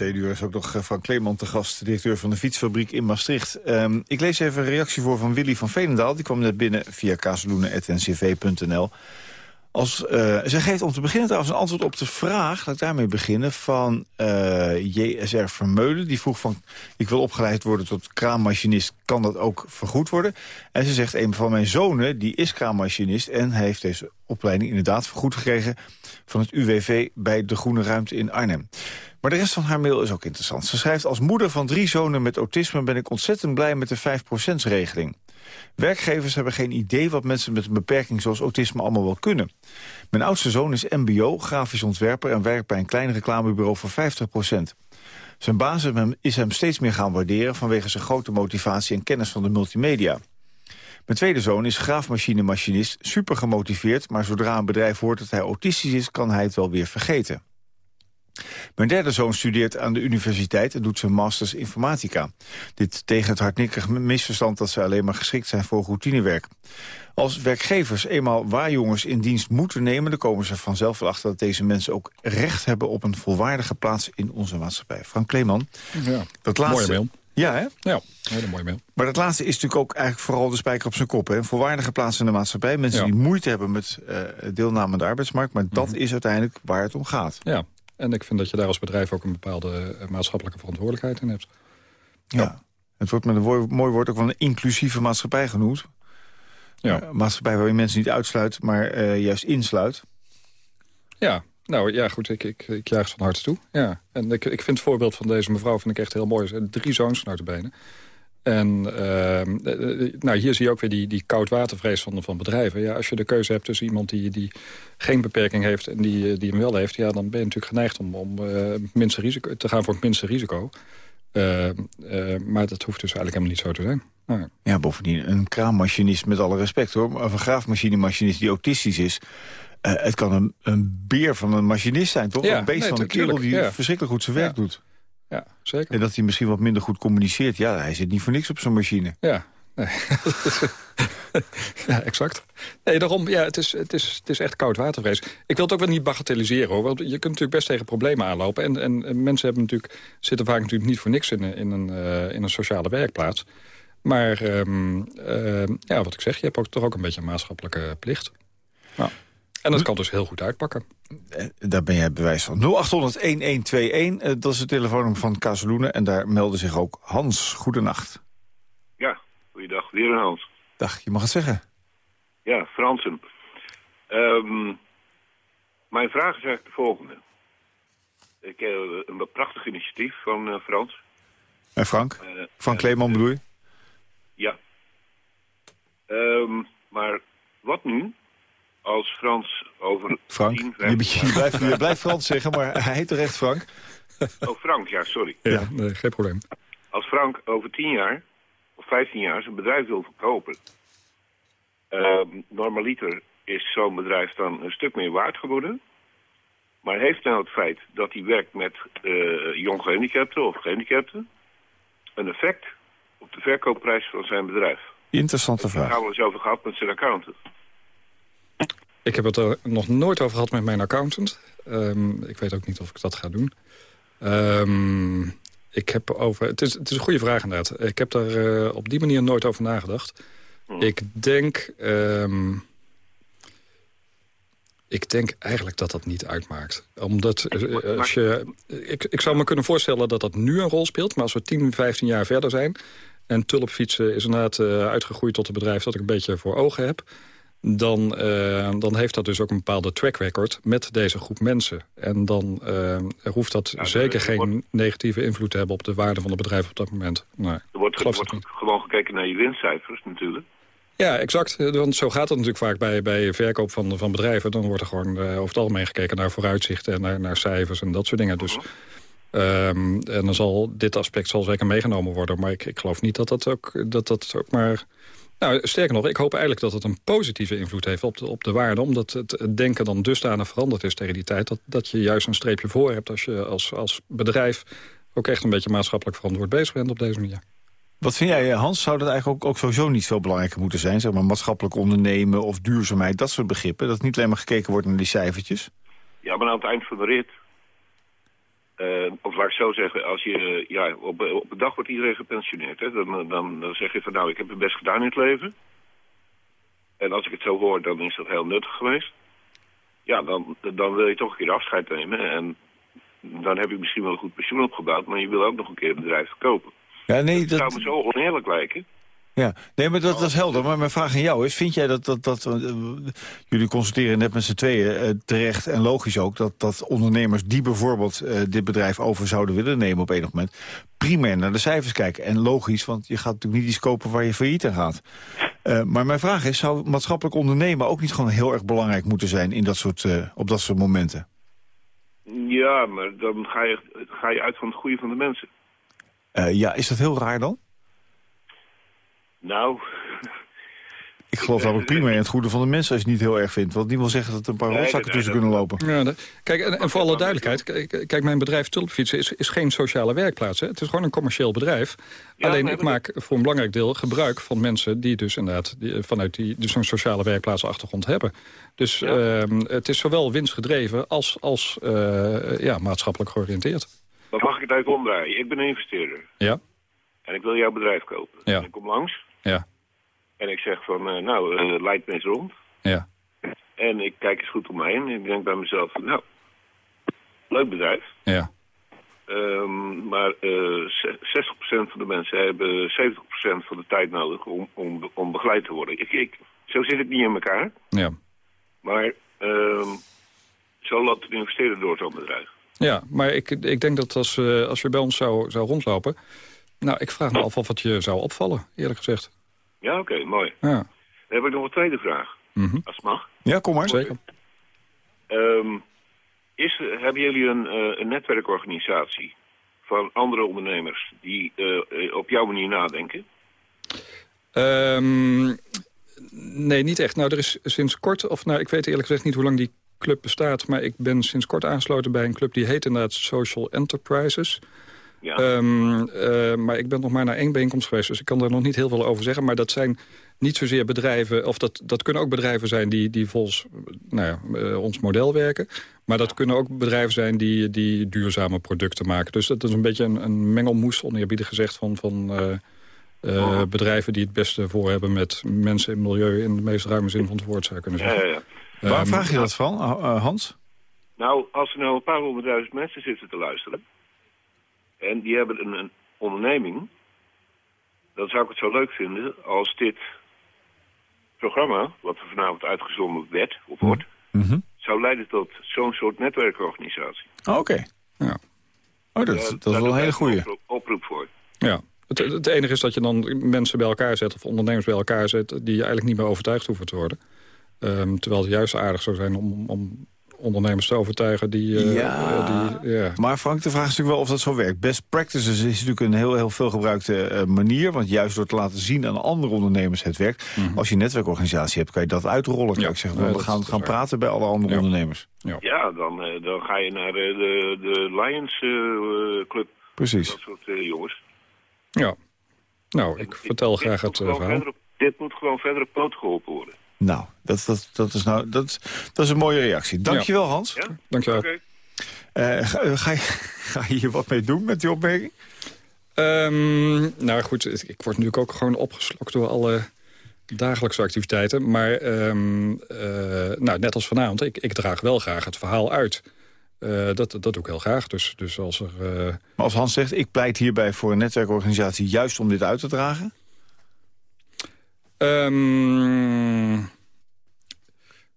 Tweede uur is ook nog uh, Frank Kleeman te gast, directeur van de fietsfabriek in Maastricht. Um, ik lees even een reactie voor van Willy van Veenendaal. Die kwam net binnen via casaluna.ncv.nl. Als, uh, zij geeft om te beginnen trouwens een antwoord op de vraag... laat ik daarmee beginnen, van uh, JSR Vermeulen. Die vroeg van, ik wil opgeleid worden tot kraammachinist. Kan dat ook vergoed worden? En ze zegt, een van mijn zonen, die is kraammachinist... en heeft deze opleiding inderdaad vergoed gekregen... van het UWV bij de Groene Ruimte in Arnhem. Maar de rest van haar mail is ook interessant. Ze schrijft, als moeder van drie zonen met autisme... ben ik ontzettend blij met de 5%-regeling. Werkgevers hebben geen idee wat mensen met een beperking zoals autisme allemaal wel kunnen. Mijn oudste zoon is mbo, grafisch ontwerper... en werkt bij een klein reclamebureau voor 50% Zijn baas is hem steeds meer gaan waarderen... vanwege zijn grote motivatie en kennis van de multimedia. Mijn tweede zoon is graafmachine-machinist, super gemotiveerd... maar zodra een bedrijf hoort dat hij autistisch is, kan hij het wel weer vergeten. Mijn derde zoon studeert aan de universiteit en doet zijn masters informatica. Dit tegen het hardnekkige misverstand dat ze alleen maar geschikt zijn voor routinewerk. Als werkgevers eenmaal waarjongens in dienst moeten nemen... dan komen ze vanzelf wel achter dat deze mensen ook recht hebben... op een volwaardige plaats in onze maatschappij. Frank Kleeman, ja, dat laatste... Ja, hè? Ja, hele mooie mail. Maar dat laatste is natuurlijk ook eigenlijk vooral de spijker op zijn kop. Hè? Een volwaardige plaats in de maatschappij. Mensen Ja. die moeite hebben met uh, deelname aan de arbeidsmarkt. Maar dat is uiteindelijk waar het om gaat. Ja, en ik vind dat je daar als bedrijf ook een bepaalde eh, maatschappelijke verantwoordelijkheid in hebt. Ja. Het wordt met een mooi woord ook wel een inclusieve maatschappij genoemd. Ja. Een maatschappij waar je mensen niet uitsluit, maar eh, juist insluit. Ja, nou ja, goed, ik, ik, ik juich van harte toe. Ja. En ik, ik vind het voorbeeld van deze mevrouw vind ik echt heel mooi. Drie zoons uit de benen. En ehm, eh, nou, hier zie je ook weer die, die koudwatervrees van, van bedrijven. Ja, als je de keuze hebt tussen iemand die, die geen beperking heeft... en die, eh, die hem wel heeft, ja, dan ben je natuurlijk geneigd om, om eh, minste risico, te gaan voor het minste risico. Eh, eh, maar dat hoeft dus eigenlijk helemaal niet zo te zijn. Ja, bovendien een kraammachinist met alle respect hoor. Of een graafmachinemachinist die autistisch is. Eh, het kan een, een beer van een machinist zijn, toch? Ja, een beest nee, van een kerel die ja. verschrikkelijk goed zijn werk Ja. doet. ja, zeker. En dat hij misschien wat minder goed communiceert. Ja, hij zit niet voor niks op zijn machine. Ja, nee. <laughs> ja, exact. Nee, daarom, ja, het is, het is, het is echt koud watervrees. Ik wil het ook wel niet bagatelliseren, hoor. Want je kunt natuurlijk best tegen problemen aanlopen. En, en, en mensen hebben natuurlijk, zitten vaak natuurlijk niet voor niks in, een- in, een, eh, in een sociale werkplaats. Maar ehm, ehm, ja, wat ik zeg, je hebt ook, toch ook een beetje een maatschappelijke plicht. Nou, en dat kan dus heel goed uitpakken. Eh, Daar ben jij bewijs van. 0800-1121, eh, dat is het telefoonnummer van Kazeloenen. En daar meldde zich ook Hans. Goedenacht. Ja, goeiedag. Weer een Hans. Dag, je mag het zeggen. Ja, Fransen. Ehm, mijn vraag is eigenlijk de volgende. Ik heb een prachtig initiatief van eh, Frans. En Frank? Eh, Frank eh, Kleeman bedoel je? Ja. Ehm, maar wat nu als Frans over Frank? 10, Je, 15 je, blijft, je blijft Frans zeggen, maar hij heet toch echt Frank? Oh, Frank, ja, sorry. Ja, nee, geen probleem. Als Frank over 10 jaar of 15 jaar zijn bedrijf wil verkopen... ehm, normaliter is zo'n bedrijf dan een stuk meer waard geworden... Maar heeft nou het feit dat hij werkt met eh jong gehandicapten of gehandicapten... een effect op de verkoopprijs van zijn bedrijf? Interessante Daar vraag. hebben we eens over gehad met zijn accountant. Ik heb het er nog nooit over gehad met mijn accountant. Ehm, ik weet ook niet of ik dat ga doen. Ehm, ik heb over, het, is, het is een goede vraag inderdaad. Ik heb daar eh, op die manier nooit over nagedacht. Ik denk... ehm, ik denk eigenlijk dat dat niet uitmaakt. Omdat eh, als je... Ik, ik zou me kunnen voorstellen dat dat nu een rol speelt. Maar als we 10, 15 jaar verder zijn... en tulpfietsen is inderdaad eh, uitgegroeid tot een bedrijf... dat ik een beetje voor ogen heb... Dan, eh, dan heeft dat dus ook een bepaalde track record met deze groep mensen. En dan eh, hoeft dat Ja, zeker er geen wordt- negatieve invloed te hebben... op de waarde van het bedrijf op dat moment. Nee, Er wordt, geloof wordt dat gewoon gekeken naar je winstcijfers natuurlijk. Ja, exact. Want zo gaat het natuurlijk vaak bij, bij verkoop van, van bedrijven. Dan wordt er gewoon eh, over het algemeen gekeken naar vooruitzichten... en naar, naar cijfers en dat soort dingen. Dus, ehm, en dan zal dit aspect zal zeker meegenomen worden. Maar ik, ik geloof niet dat dat ook, dat dat ook maar... Nou, sterker nog, ik hoop eigenlijk dat het een positieve invloed heeft op de, op de waarde. Omdat het, denken dan dusdanig veranderd is tegen die tijd... dat, dat je juist een streepje voor hebt als je als, als bedrijf... ook echt een beetje maatschappelijk verantwoord bezig bent op deze manier. Wat vind jij, Hans? Zou dat eigenlijk ook, ook sowieso niet veel belangrijker moeten zijn? Zeg maar maatschappelijk ondernemen of duurzaamheid, dat soort begrippen. Dat niet alleen maar gekeken wordt naar die cijfertjes. Ja, maar aan het eind van de rit... eh, of laat ik zo zeggen, als je, ja, op, op een dag wordt iedereen gepensioneerd. Hè? Dan, dan, dan zeg je van nou, ik heb het best gedaan in het leven. En als ik het zo hoor, dan is dat heel nuttig geweest. Ja, dan, dan wil je toch een keer afscheid nemen. En dan heb je misschien wel een goed pensioen opgebouwd, maar je wil ook nog een keer het bedrijf verkopen. Ja, nee, zou dat, me zo oneerlijk lijken. Ja. nee maar dat, dat is helder. Maar mijn vraag aan jou is, vind jij dat... dat, dat eh, jullie constateren net met z'n tweeën eh, terecht en logisch ook... Dat, dat ondernemers die bijvoorbeeld eh, dit bedrijf over zouden willen nemen op enig moment... primair naar de cijfers kijken. En logisch, want je gaat natuurlijk niet iets kopen waar je failliet aan gaat. Maar mijn vraag is, zou maatschappelijk ondernemen ook niet gewoon heel erg belangrijk moeten zijn... In dat soort, op dat soort momenten? Ja, maar dan ga je, ga je uit van het goede van de mensen. Ja, is dat heel raar dan? Nou, Ik geloof namelijk prima in het goede van de mensen als je het niet heel erg vindt. Want die wil zeggen dat er een paar Nee, rotzakken nee, tussen dat- kunnen lopen. Ja, de- kijk, en, en voor alle duidelijkheid, kijk, kijk, mijn bedrijf Tulpfietsen is, is geen sociale werkplaats. Hè. Het is gewoon een commercieel bedrijf. Ja, Alleen nee, ik maar maak voor een belangrijk deel gebruik van mensen die dus inderdaad die, eh, vanuit die dus een sociale werkplaatsachtergrond hebben. Dus Ja. ehm, het is zowel winstgedreven als, als eh, ja, maatschappelijk georiënteerd. dan mag ik het even omdraaien. Ik ben een investeerder. Ja, En ik wil jouw bedrijf kopen. Ja. En ik kom langs. Ja, En ik zeg van, eh, nou, eh leid me eens rond. ja, En ik kijk eens goed om mij heen. En ik denk bij mezelf, nou, leuk bedrijf. ja. Ehm, maar eh, ze- 60% van de mensen hebben 70% van de tijd nodig om, om, om begeleid te worden. Ik, ik, zo zit het niet in elkaar. ja. Maar ehm, zo loopt het investeren door zo'n bedrijf. Ja, maar ik, ik denk dat als, eh, als je bij ons zou, zou rondlopen... Nou, ik vraag me af of het je zou opvallen, eerlijk gezegd. Ja, oké, mooi. Ja, Dan heb ik nog een tweede vraag, mhm, als het mag. Ja, kom maar. zeker. Ehm, is, hebben jullie een, eh, een netwerkorganisatie van andere ondernemers die eh, op jouw manier nadenken? Ehm, nee, niet echt. Nou, er is sinds kort, of nou, ik weet eerlijk gezegd niet hoe lang die club bestaat... maar ik ben sinds kort aangesloten bij een club die heet inderdaad Social Enterprises. Ja. Ehm, eh, maar ik ben nog maar naar één bijeenkomst geweest, dus ik kan er nog niet heel veel over zeggen. Maar dat zijn niet zozeer bedrijven, of dat, dat kunnen ook bedrijven zijn die, die volgens nou ja, eh, ons model werken. Maar dat kunnen ook bedrijven zijn die, die duurzame producten maken. Dus dat is een beetje een, een mengelmoes, oneerbiedig gezegd, van, van eh, eh, bedrijven die het beste voor hebben met mensen en milieu in de meest ruime zin van het woord zou je kunnen ja, zeggen. ja, ja. Waar Ehm, vraag je dat van, Hans? Nou, als er nou een paar honderdduizend mensen zitten te luisteren... en die hebben een, een onderneming... dan zou ik het zo leuk vinden als dit programma... wat er vanavond uitgezonden werd, of wordt... Mhm. zou leiden tot zo'n soort netwerkorganisatie. Oh, Oké. Ja. Oh, dat, Ja, dat is wel een hele oproep- oproep voor. Ja. Het, het enige is dat je dan mensen bij elkaar zet... of ondernemers bij elkaar zet... die je eigenlijk niet meer overtuigd hoeven te worden. Ehm, terwijl het juist aardig zou zijn om, om ondernemers te overtuigen... die, eh, Ja. eh, die ja. Maar Frank, de vraag is natuurlijk wel of dat zo werkt. Best practices is natuurlijk een heel, heel veel gebruikte eh, manier. Want juist door te laten zien aan andere ondernemers het werkt. Als je een netwerkorganisatie hebt, kan je dat uitrollen. Kan Mhm. Ja. ik zeggen, Nee, we gaan, gaan praten bij alle andere Ja. ondernemers. Ja, dan, eh, dan ga je naar de, de Lions eh, Club. Precies. Dat soort jongens. ja. Nou, ik vertel Dit graag moet het gewoon verhaal. verder op- dit moet gewoon verder op poot geholpen worden. Nou, dat, dat, dat, is nou dat, dat is een mooie reactie. Dankjewel, Hans. Ja? Dankjewel. Oké. Eh, ga, eh, ga, je, <laughs> ga je hier wat mee doen met die opmerking? Ehm, nou goed, ik ik word natuurlijk ook gewoon opgeslokt door alle dagelijkse activiteiten. Maar ehm, eh, nou, net als vanavond, ik, ik draag wel graag het verhaal uit. Eh, dat, dat doe ik heel graag. Dus, dus als er... eh, Maar als Hans zegt, ik pleit hierbij voor een netwerkorganisatie... juist om dit uit te dragen? Ehm,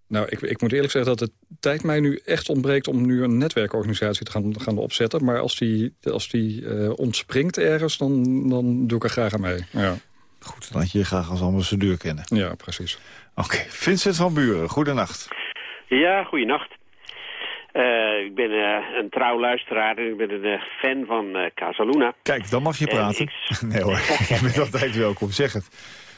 nou, ik, ik moet eerlijk zeggen dat de tijd mij nu echt ontbreekt... om nu een netwerkorganisatie te gaan, gaan opzetten. Maar als die, als die eh, ontspringt ergens, dan, dan doe ik er graag aan mee. Ja, Goed, dan had je je graag als ambassadeur kennen. ja precies. Oké, Vincent van Buren, goedenacht. Ja, goeienacht. Eh ik ben eh, een trouw luisteraar en ik ben een fan van eh Casaluna. Kijk, dan mag je En praten. ik- <laughs> Nee hoor, <laughs> je bent altijd welkom, zeg het.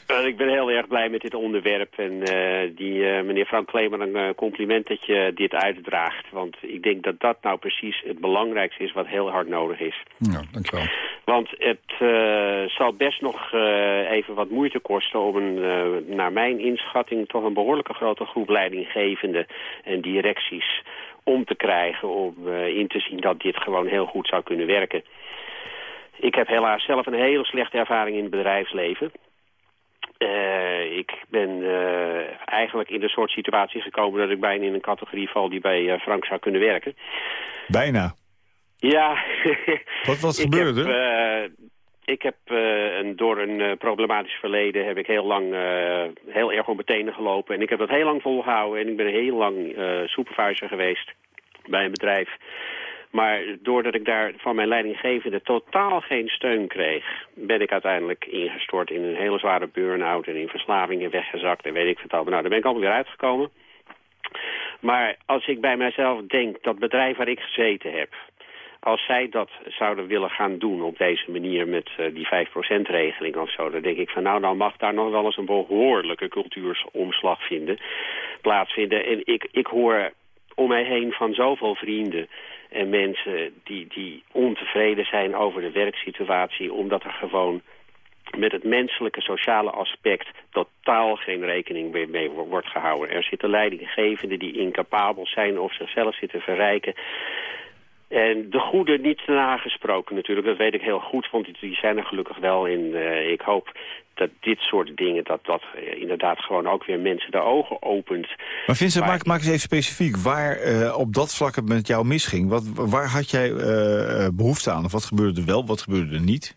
En ik ben heel erg blij met dit onderwerp. En eh, die eh, meneer Frank Kleeman, een eh, compliment dat je dit uitdraagt. Want ik denk dat dat nou precies het belangrijkste is wat heel hard nodig is. Ja, dankjewel. Want het eh, zal best nog eh, even wat moeite kosten om een, eh, naar mijn inschatting, toch een behoorlijke grote groep leidinggevenden en directies om te krijgen om in te zien dat dit gewoon heel goed zou kunnen werken. Ik heb helaas zelf een hele slechte ervaring in het bedrijfsleven. Uh, ik ben uh, eigenlijk in de soort situatie gekomen dat ik bijna in een categorie val die bij uh, Frank zou kunnen werken. Bijna? Ja. <laughs> Wat, wat gebeurde er? Ik heb een, door een problematisch verleden heb ik heel lang heel erg op mijn tenen gelopen. En ik heb dat heel lang volgehouden en ik ben heel lang supervisor geweest bij een bedrijf. Maar doordat ik daar van mijn leidinggevende totaal geen steun kreeg... ben ik uiteindelijk ingestort in een hele zware burn-out... en in verslavingen weggezakt en weet ik veel. Nou, daar ben ik allemaal weer uitgekomen. Maar als ik bij mijzelf denk, dat bedrijf waar ik gezeten heb... als zij dat zouden willen gaan doen op deze manier met uh, die 5%-regeling of zo... dan denk ik van nou, dan mag daar nog wel eens een behoorlijke cultuursomslag vinden, plaatsvinden. En ik, ik hoor om mij heen van zoveel vrienden en mensen die, die ontevreden zijn over de werksituatie... omdat er gewoon met het menselijke sociale aspect totaal geen rekening mee wordt gehouden. Er zitten leidinggevenden die incapabel zijn of zichzelf zitten verrijken. En de goede niet nagesproken natuurlijk, dat weet ik heel goed, want die zijn er gelukkig wel in. Uh, ik hoop dat dit soort dingen, dat dat uh, inderdaad gewoon ook weer mensen de ogen opent. Maar Vincent, maar... maak, maak eens even specifiek waar uh, op dat vlak het met jou misging. Wat, waar had jij behoefte aan? Of wat gebeurde er wel, wat gebeurde er niet?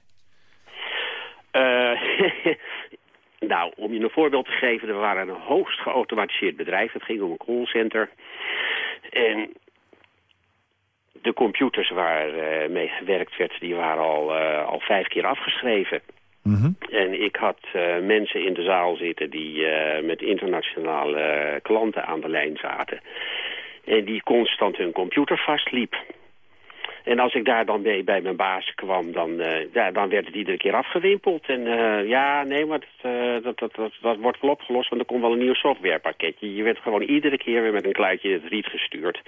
<laughs> nou, om je een voorbeeld te geven, er waren een hoogst geautomatiseerd bedrijf. Het ging om een callcenter. En de computers waar uh, mee gewerkt werd, die waren al, uh, al vijf keer afgeschreven. Mm -hmm. En ik had uh, mensen in de zaal zitten die met internationale klanten aan de lijn zaten. En die constant hun computer vastliep. En als ik daar dan mee bij mijn baas kwam, dan, ja, dan werd het iedere keer afgewimpeld. En ja, nee, maar dat, dat, dat, dat, dat wordt wel opgelost, want er komt wel een nieuw softwarepakketje. Je werd gewoon iedere keer weer met een kluitje het riet gestuurd.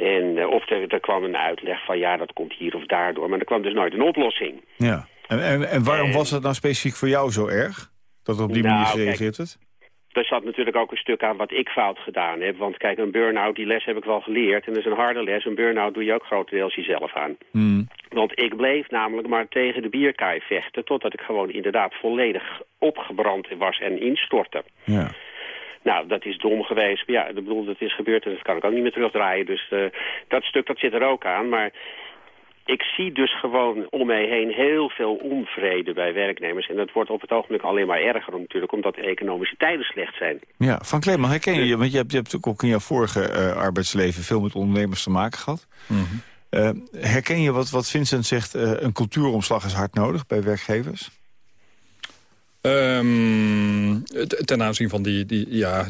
En, uh, of er, er, kwam een uitleg van ja, dat komt hier of daardoor. Maar er kwam dus nooit een oplossing. Ja. En, en, en waarom was het nou specifiek voor jou zo erg? Dat op die nou, manier gereageerd werd? Er zat natuurlijk ook een stuk aan wat ik fout gedaan heb. Want kijk, een burn-out, die les heb ik wel geleerd. En dat is een harde les. Een burn-out doe je ook grotendeels jezelf aan. Hmm. Want ik bleef namelijk maar tegen de bierkaai vechten... totdat ik gewoon inderdaad volledig opgebrand was en instortte. Ja. Nou, dat is dom geweest. Ja, ik bedoel, dat is gebeurd en dat kan ik ook niet meer terugdraaien. Dus uh, dat stuk, dat zit er ook aan. Maar ik zie dus gewoon om mij heen heel veel onvrede bij werknemers. En dat wordt op het ogenblik alleen maar erger natuurlijk, omdat de economische tijden slecht zijn. Ja, Van Kleeman, herken je, dus- want je hebt, je hebt ook in jouw vorige uh, arbeidsleven veel met ondernemers te maken gehad. Mm -hmm. uh, herken je wat, wat Vincent zegt, uh, een cultuuromslag is hard nodig bij werkgevers? Um, ten aanzien van die, die ja,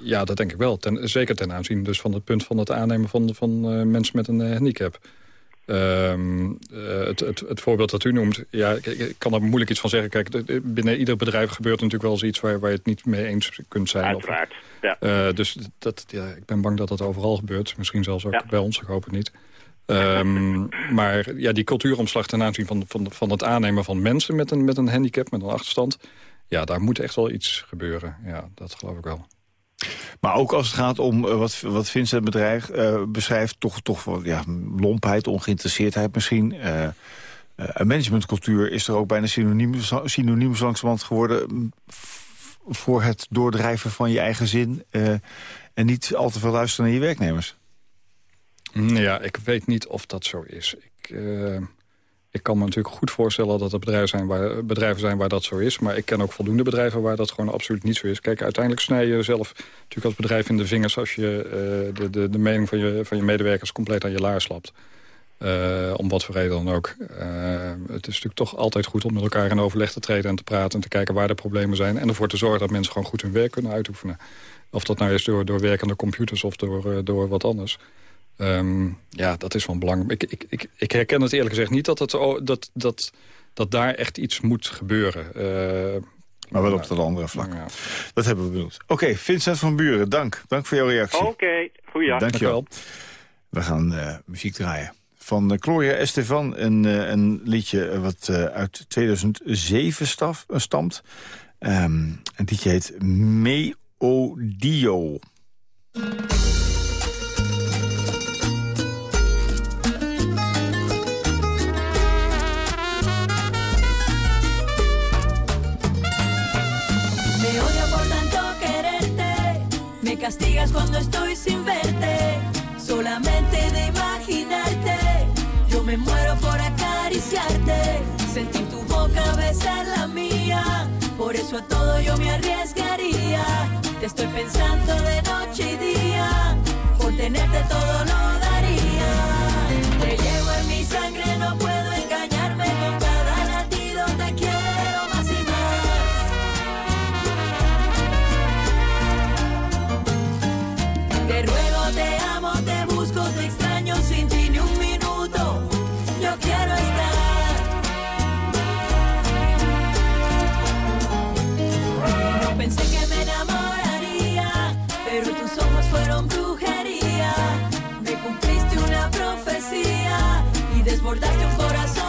ja, dat denk ik wel. Ten, zeker ten aanzien dus van het punt van het aannemen van, van uh, mensen met een uh, handicap. Um, uh, het, het, het, voorbeeld dat u noemt, ja, ik, ik, kan er moeilijk iets van zeggen. Kijk, binnen ieder bedrijf gebeurt natuurlijk wel eens iets waar, waar je het niet mee eens kunt zijn. Uiteraard, of, ja. dus dat, ja, ik ben bang dat dat overal gebeurt. Misschien zelfs ook ja. bij ons, ik hoop het niet. Um, maar ja, die cultuuromslag ten aanzien van, van, van het aannemen van mensen met een, met een handicap, met een achterstand... ja, daar moet echt wel iets gebeuren. Ja, dat geloof ik wel. Maar ook als het gaat om uh, wat, wat Vincent bedrijf, uh, beschrijft... toch, toch ja, lompheid, ongeïnteresseerdheid misschien... Uh, een managementcultuur is er ook bijna synoniem, synoniem geworden... voor het doordrijven van je eigen zin... en niet al te veel luisteren naar je werknemers. Ja, ik weet niet of dat zo is. Ik, uh, ik kan me natuurlijk goed voorstellen dat er bedrijven zijn, waar, bedrijven zijn waar dat zo is. Maar ik ken ook voldoende bedrijven waar dat gewoon absoluut niet zo is. Kijk, uiteindelijk snij je zelf natuurlijk als bedrijf in de vingers... als je uh, de, de, de mening van je, van je medewerkers compleet aan je laars slapt. Uh, om wat voor reden dan ook. het is natuurlijk toch altijd goed om met elkaar in overleg te treden en te praten... en te kijken waar de problemen zijn. En ervoor te zorgen dat mensen gewoon goed hun werk kunnen uitoefenen. Of dat nou is door, door werkende computers of door, door wat anders. Um, ja, dat is van belang. Ik, ik, ik, ik, herken het eerlijk gezegd niet dat, het, dat, dat, dat daar echt iets moet gebeuren. Uh, maar wel op dat andere vlak. Ja. Dat hebben we bedoeld. Oké, okay, Vincent van Buren, dank. Dank voor jouw reactie. Oké, okay, goeie Dank je wel. We gaan uh, muziek draaien. Van uh, Gloria Estefan, een, uh, een liedje wat uit 2007 staf, stamt. Um, een liedje heet Me Odio. Castigas cuando estoy sin verte. Solamente de imaginarte, yo me muero por acariciarte. Sentir tu boca besar la mía. Por eso a todo yo me arriesgaría. Te estoy pensando de noche y día. Por tenerte todo lo daría. Te llevo en mi sangre, no puedo desbordaste un corazón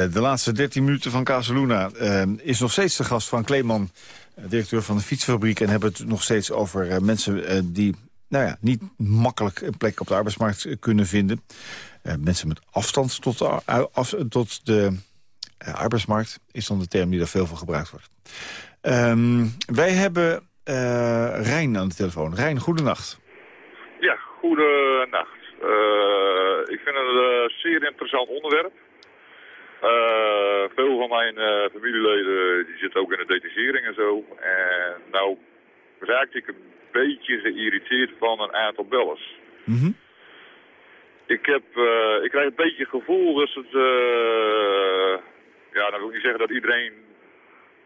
de, de laatste 13 minuten van Casaluna eh, is nog steeds de gast van Kleeman, eh, directeur van de fietsfabriek. En hebben het nog steeds over eh, mensen eh, die nou ja, niet makkelijk een plek op de arbeidsmarkt eh, kunnen vinden. Eh, mensen met afstand tot de, tot de eh, arbeidsmarkt is dan de term die daar veel voor gebruikt wordt. Ehm, wij hebben eh Rijn aan de telefoon. Rijn, goedenacht. Ja, goedenacht. Eh ik vind het een zeer interessant onderwerp. Eh, veel van mijn eh, familieleden die zitten ook in de detachering en zo. En nou raakte ik een beetje geïrriteerd van een aantal bellers. Ik, heb, eh, ik krijg een beetje het gevoel dat het... eh, ja, dan wil ik niet zeggen dat iedereen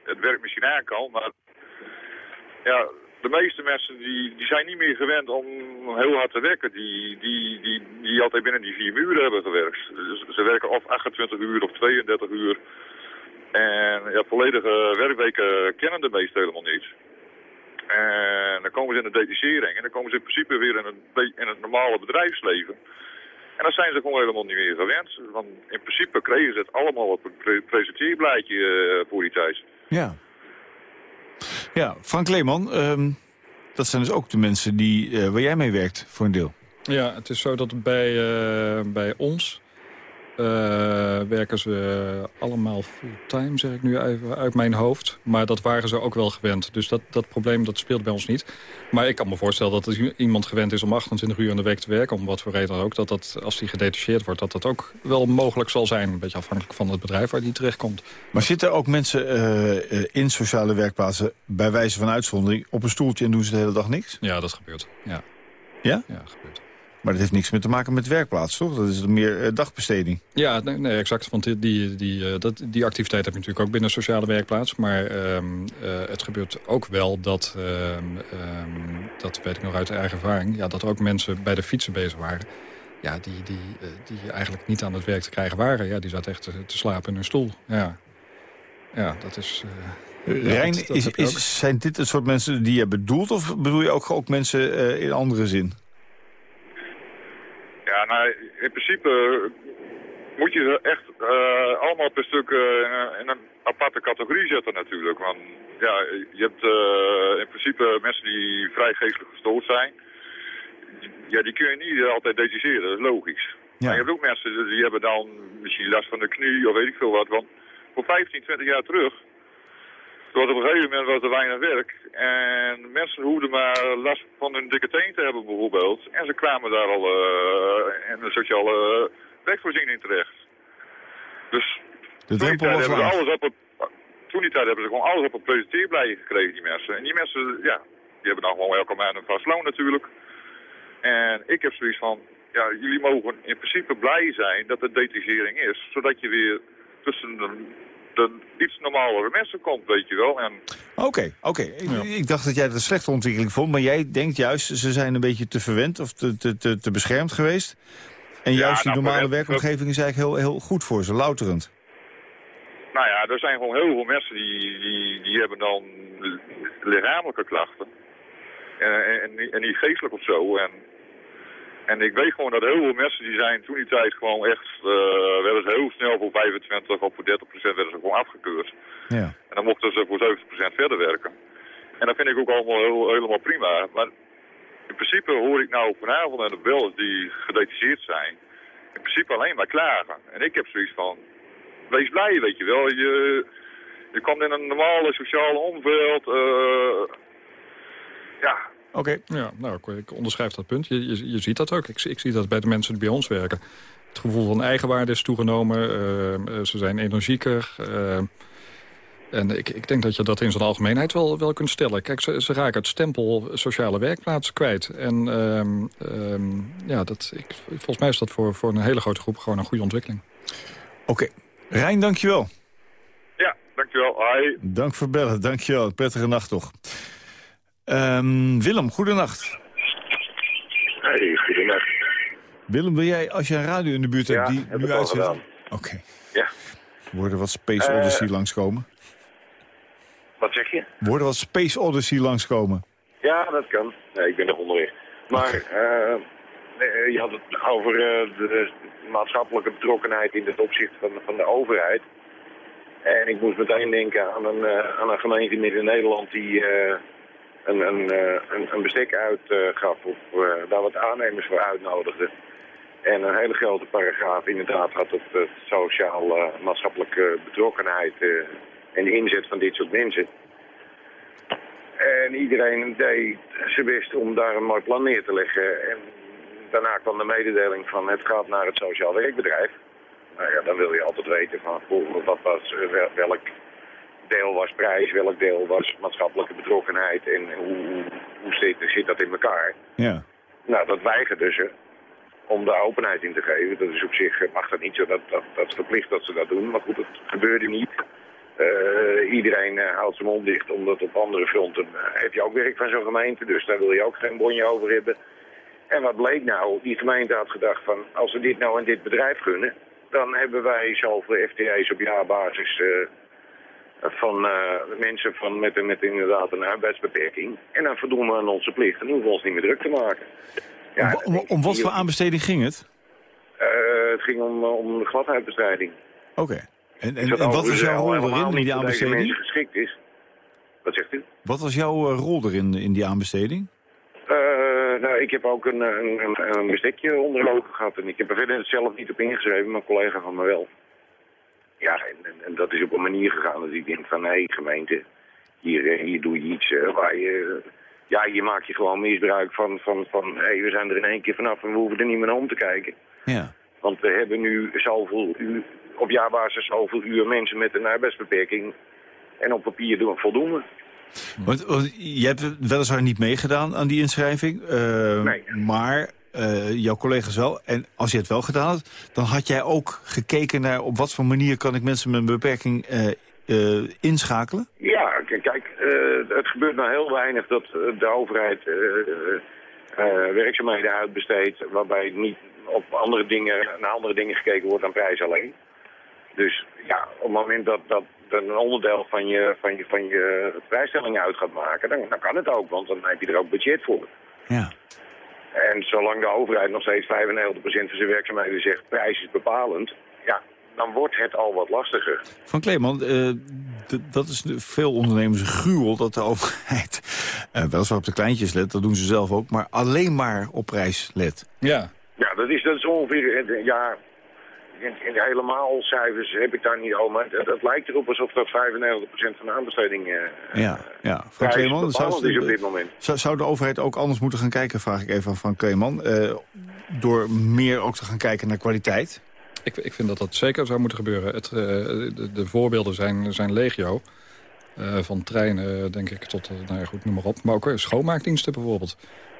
het werk misschien aan kan, maar... Ja, de meeste mensen die, die zijn niet meer gewend om heel hard te werken. Die, die, die, die altijd binnen die vier muren hebben gewerkt. Dus ze werken of 28 uur of 32 uur. En ja, volledige werkweken kennen de meesten helemaal niet. En dan komen ze in de detachering en dan komen ze in principe weer in het, in het normale bedrijfsleven. En dan zijn ze gewoon helemaal niet meer gewend. Want in principe kregen ze het allemaal op een pre- presenteerblaadje eh, voor die tijd. Ja. Ja, Frank Leeman, ehm, dat zijn dus ook de mensen die, eh, waar jij mee werkt, voor een deel. Ja, het is zo dat bij, eh, bij ons eh, werken ze allemaal fulltime, zeg ik nu even uit mijn hoofd. Maar dat waren ze ook wel gewend. Dus dat, dat probleem dat speelt bij ons niet. Maar ik kan me voorstellen dat als iemand gewend is om 28 uur in de week te werken... om wat voor reden dan ook, dat dat als die gedetacheerd wordt... dat dat ook wel mogelijk zal zijn. Een beetje afhankelijk van het bedrijf waar die terechtkomt. Maar zitten ook mensen eh, eh, in sociale werkplaatsen... bij wijze van uitzondering op een stoeltje en doen ze de hele dag niks? Ja, dat gebeurt. Ja. Ja? Ja, gebeurt. Maar dat heeft niks meer te maken met werkplaats, toch? Dat is meer eh, dagbesteding. Ja, nee, nee, exact. Want die, die, die, eh, dat, die activiteit heb je natuurlijk ook binnen sociale werkplaats. Maar ehm, eh, het gebeurt ook wel dat, ehm, ehm, dat weet ik nog uit eigen ervaring... Ja, dat ook mensen bij de fietsen bezig waren... Ja, die, die, die eigenlijk niet aan het werk te krijgen waren. Ja, die zaten echt te, te slapen in hun stoel. Ja, ja dat is... ja, Rijn, dat- dat is, is, zijn dit het soort mensen die je bedoelt... of bedoel je ook, ook mensen in andere zin? Ja, nou, in principe moet je ze echt eh, allemaal per stuk eh, in een aparte categorie zetten natuurlijk. Want ja, je hebt eh, in principe mensen die vrij geestelijk gestoord zijn. Ja, die kun je niet altijd detacheren, dat is logisch. Maar je hebt ook mensen die hebben dan misschien last van de knie of weet ik veel wat. Want voor 15, 20 jaar terug, was op een gegeven moment was er weinig werk. En mensen hoefden maar last van hun dikke teen te hebben bijvoorbeeld. En ze kwamen daar al eh, in de sociale werkvoorziening terecht. Dus De toen die tijd was hebben ze alles op het, toen die tijd hebben ze gewoon alles op een presenteerblij gekregen, die mensen. En die mensen, ja, die hebben dan gewoon elke maand een vast loon natuurlijk. En ik heb zoiets van, ja, jullie mogen in principe blij zijn dat er detachering is. Zodat je weer tussen de, de iets normalere mensen komt, weet je wel. En Oké, oké. Ik, ik dacht dat jij dat een slechte ontwikkeling vond... maar jij denkt juist, ze zijn een beetje te verwend of te, te, te, te beschermd geweest. En Ja, juist die nou, normale werkomgeving is eigenlijk heel, heel goed voor ze, louterend. Nou ja, er zijn gewoon heel veel mensen die, die, die hebben dan lichamelijke klachten. En, en, en niet geestelijk of zo. En, en ik weet gewoon dat heel veel mensen die zijn toen die tijd gewoon echt... eh werden ze heel snel voor 25 of voor 30 procent werden ze gewoon afgekeurd. Ja. En dan mochten ze voor 70 procent verder werken. En dat vind ik ook allemaal heel, helemaal prima. Maar in principe hoor ik nou vanavond aan de bellen die gedetacheerd zijn... in principe alleen maar klagen. En ik heb zoiets van wees blij, weet je wel. Je, je komt in een normale sociale omveld. eh, ja, Oké. Ja, nou, ik, ik onderschrijf dat punt. Je, je, je ziet dat ook. Ik, ik zie dat bij de mensen die bij ons werken. Het gevoel van eigenwaarde is toegenomen. eh, eh, ze zijn energieker. eh, en ik, ik denk dat je dat in zijn algemeenheid wel, wel kunt stellen. Kijk, ze, ze raken het stempel sociale werkplaats kwijt. En ehm, ehm, ja, dat, ik, volgens mij is dat voor, voor een hele grote groep gewoon een goede ontwikkeling. Oké. Rijn, dankjewel. ja, dankjewel. Hoi. Dank voor bellen, dankjewel. Prettige nacht toch. Ehm, Willem, goedenacht. Hey, goedenacht. Willem, wil jij, als je een radio in de buurt hebt, Ja, die heb nu uitzet? Oké. Ja. Worden wat Space Eh, Odyssey langskomen? Wat zeg je? Worden wat Space Odyssey langskomen? Ja, dat kan. Nee, ik ben nog onderweg. Maar eh, nee, je had het over eh, de maatschappelijke betrokkenheid in het opzicht van, van de overheid. En ik moest meteen denken aan een, eh, aan een gemeente midden in Nederland die eh, een, een, eh, een, een bestek uitgaf of eh, daar wat aannemers voor uitnodigde. En een hele grote paragraaf inderdaad had op het sociaal-maatschappelijke betrokkenheid eh, en inzet van dit soort mensen. En iedereen deed zijn best om daar een mooi plan neer te leggen. En daarna kwam de mededeling van het gaat naar het sociaal werkbedrijf. Nou ja, dan wil je altijd weten van wat was, eh, wel- welk deel was prijs, welk deel was maatschappelijke betrokkenheid en hoe, hoe, hoe zit, zit dat in elkaar. Ja. Nou, dat weigerden ze om daar openheid in te geven. Dat is op zich, eh, mag dat niet zo, dat, dat, dat is verplicht dat ze dat doen. Maar goed, het gebeurde niet. Eh, iedereen eh, houdt zijn mond dicht, omdat op andere fronten eh, heb je ook werk van zo'n gemeente. Dus daar wil je ook geen bonje over hebben. En wat bleek nou? Die gemeente had gedacht van, als we dit nou aan dit bedrijf gunnen... dan hebben wij zoveel FTE's op jaarbasis van eh, mensen van, met, met inderdaad een arbeidsbeperking. En dan voldoen we aan onze plicht en hoeven we ons niet meer druk te maken. Ja, om, om, om wat voor aanbesteding ging het? eh, het ging om, eh, om de gladheidbestrijding. Oké. En, en, Wat en wat was overigens jouw rol erin in die aanbesteding? mensen geschikt is. Wat zegt u? Wat was jouw rol erin in die aanbesteding? Nou, ik heb ook een, een, een, een bestekje onder de gehad. En ik heb er verder zelf niet op ingeschreven, maar een collega van me wel. Ja, en, en, en dat is op een manier gegaan dat ik denk van... nee, gemeente, hier, eh, hier doe je iets eh, waar je... ja, je maakt je gewoon misbruik van... van, van hé, we zijn er in één keer vanaf en we hoeven er niet meer naar om te kijken. Ja. Want we hebben nu zoveel uur, op jaarbasis zoveel uur mensen met een arbeidsbeperking. En op papier doen voldoen we. Want, want je hebt weliswaar niet meegedaan aan die inschrijving. eh, Nee. Maar eh, jouw collega's wel. En als je het wel gedaan had, dan had jij ook gekeken naar... op wat voor manier kan ik mensen met een beperking eh, eh, inschakelen? Ja, kijk, het gebeurt nou heel weinig dat de overheid werkzaamheden uitbesteedt... waarbij niet op andere dingen, naar andere dingen gekeken wordt dan prijs alleen. Dus ja, op het moment dat, dat, dat een onderdeel van je, van, je, van je prijsstelling uit gaat maken... Dan, dan kan het ook, want dan heb je er ook budget voor. Ja. En zolang de overheid nog steeds 95% van zijn werkzaamheden zegt... prijs is bepalend, ja, dan wordt het al wat lastiger. Van Kleeman, eh, dat is de- veel ondernemers een gruwel dat de overheid... eh weliswaar op de kleintjes let, dat doen ze zelf ook... maar alleen maar op prijs let. Ja, Ja, dat is, dat is ongeveer, eh, ja, in, in helemaal cijfers heb ik daar niet over. Maar het, het lijkt erop alsof dat 95% van de aanbesteding eh Ja, ja. Van prijs Kleeman, zou, is op dit moment. zou, zou de overheid ook anders moeten gaan kijken, vraag ik even aan Van Kleeman... eh, door meer ook te gaan kijken naar kwaliteit? ik, ik vind dat dat zeker zou moeten gebeuren. Het, eh, de, de voorbeelden zijn, zijn legio. Eh, van treinen, denk ik, tot, nou ja, goed, noem maar op. Maar ook schoonmaakdiensten bijvoorbeeld.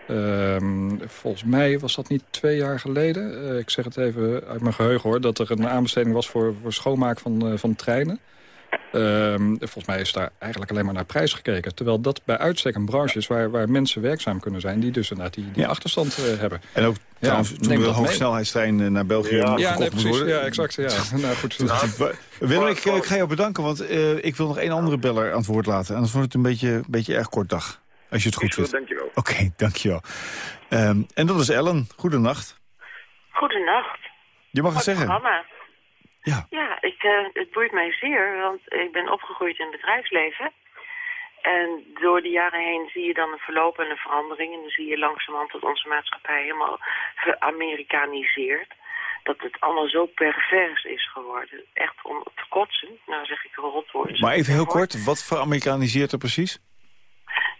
Ehm, volgens mij was dat niet twee jaar geleden. eh, ik zeg het even uit mijn geheugen hoor. Dat er een aanbesteding was voor, voor schoonmaak van, eh, van treinen. Ehm, volgens mij is daar eigenlijk alleen maar naar prijs gekeken. Terwijl dat bij uitstek een branche is waar, waar mensen werkzaam kunnen zijn... die dus inderdaad die, die Ja. achterstand eh, hebben. En ook Ja, trouwens, toen de hoogsnelheidstrein naar België Ja. nee, precies. worden. Ja, exact. Ja. <laughs> nou, goed. Willem, ik, eh, ik ga jou bedanken, want eh, ik wil nog één andere beller aan het woord laten. Anders wordt het een beetje, een beetje erg kort dag. Als je het goed vindt. dankjewel. Oké, dankjewel. Ehm, en dat is Ellen. Goedenacht. Goedenacht. Je mag het zeggen. programma. Ja. Ja, ik, eh, het boeit mij zeer, want ik ben opgegroeid in het bedrijfsleven. En door de jaren heen zie je dan een verloop en een verandering. En dan zie je langzamerhand dat onze maatschappij helemaal geamerikaniseerd. Dat het allemaal zo pervers is geworden. Echt om te kotsen. Nou zeg ik een rotwoord. Maar even heel kort, wat veramerikaniseert er precies?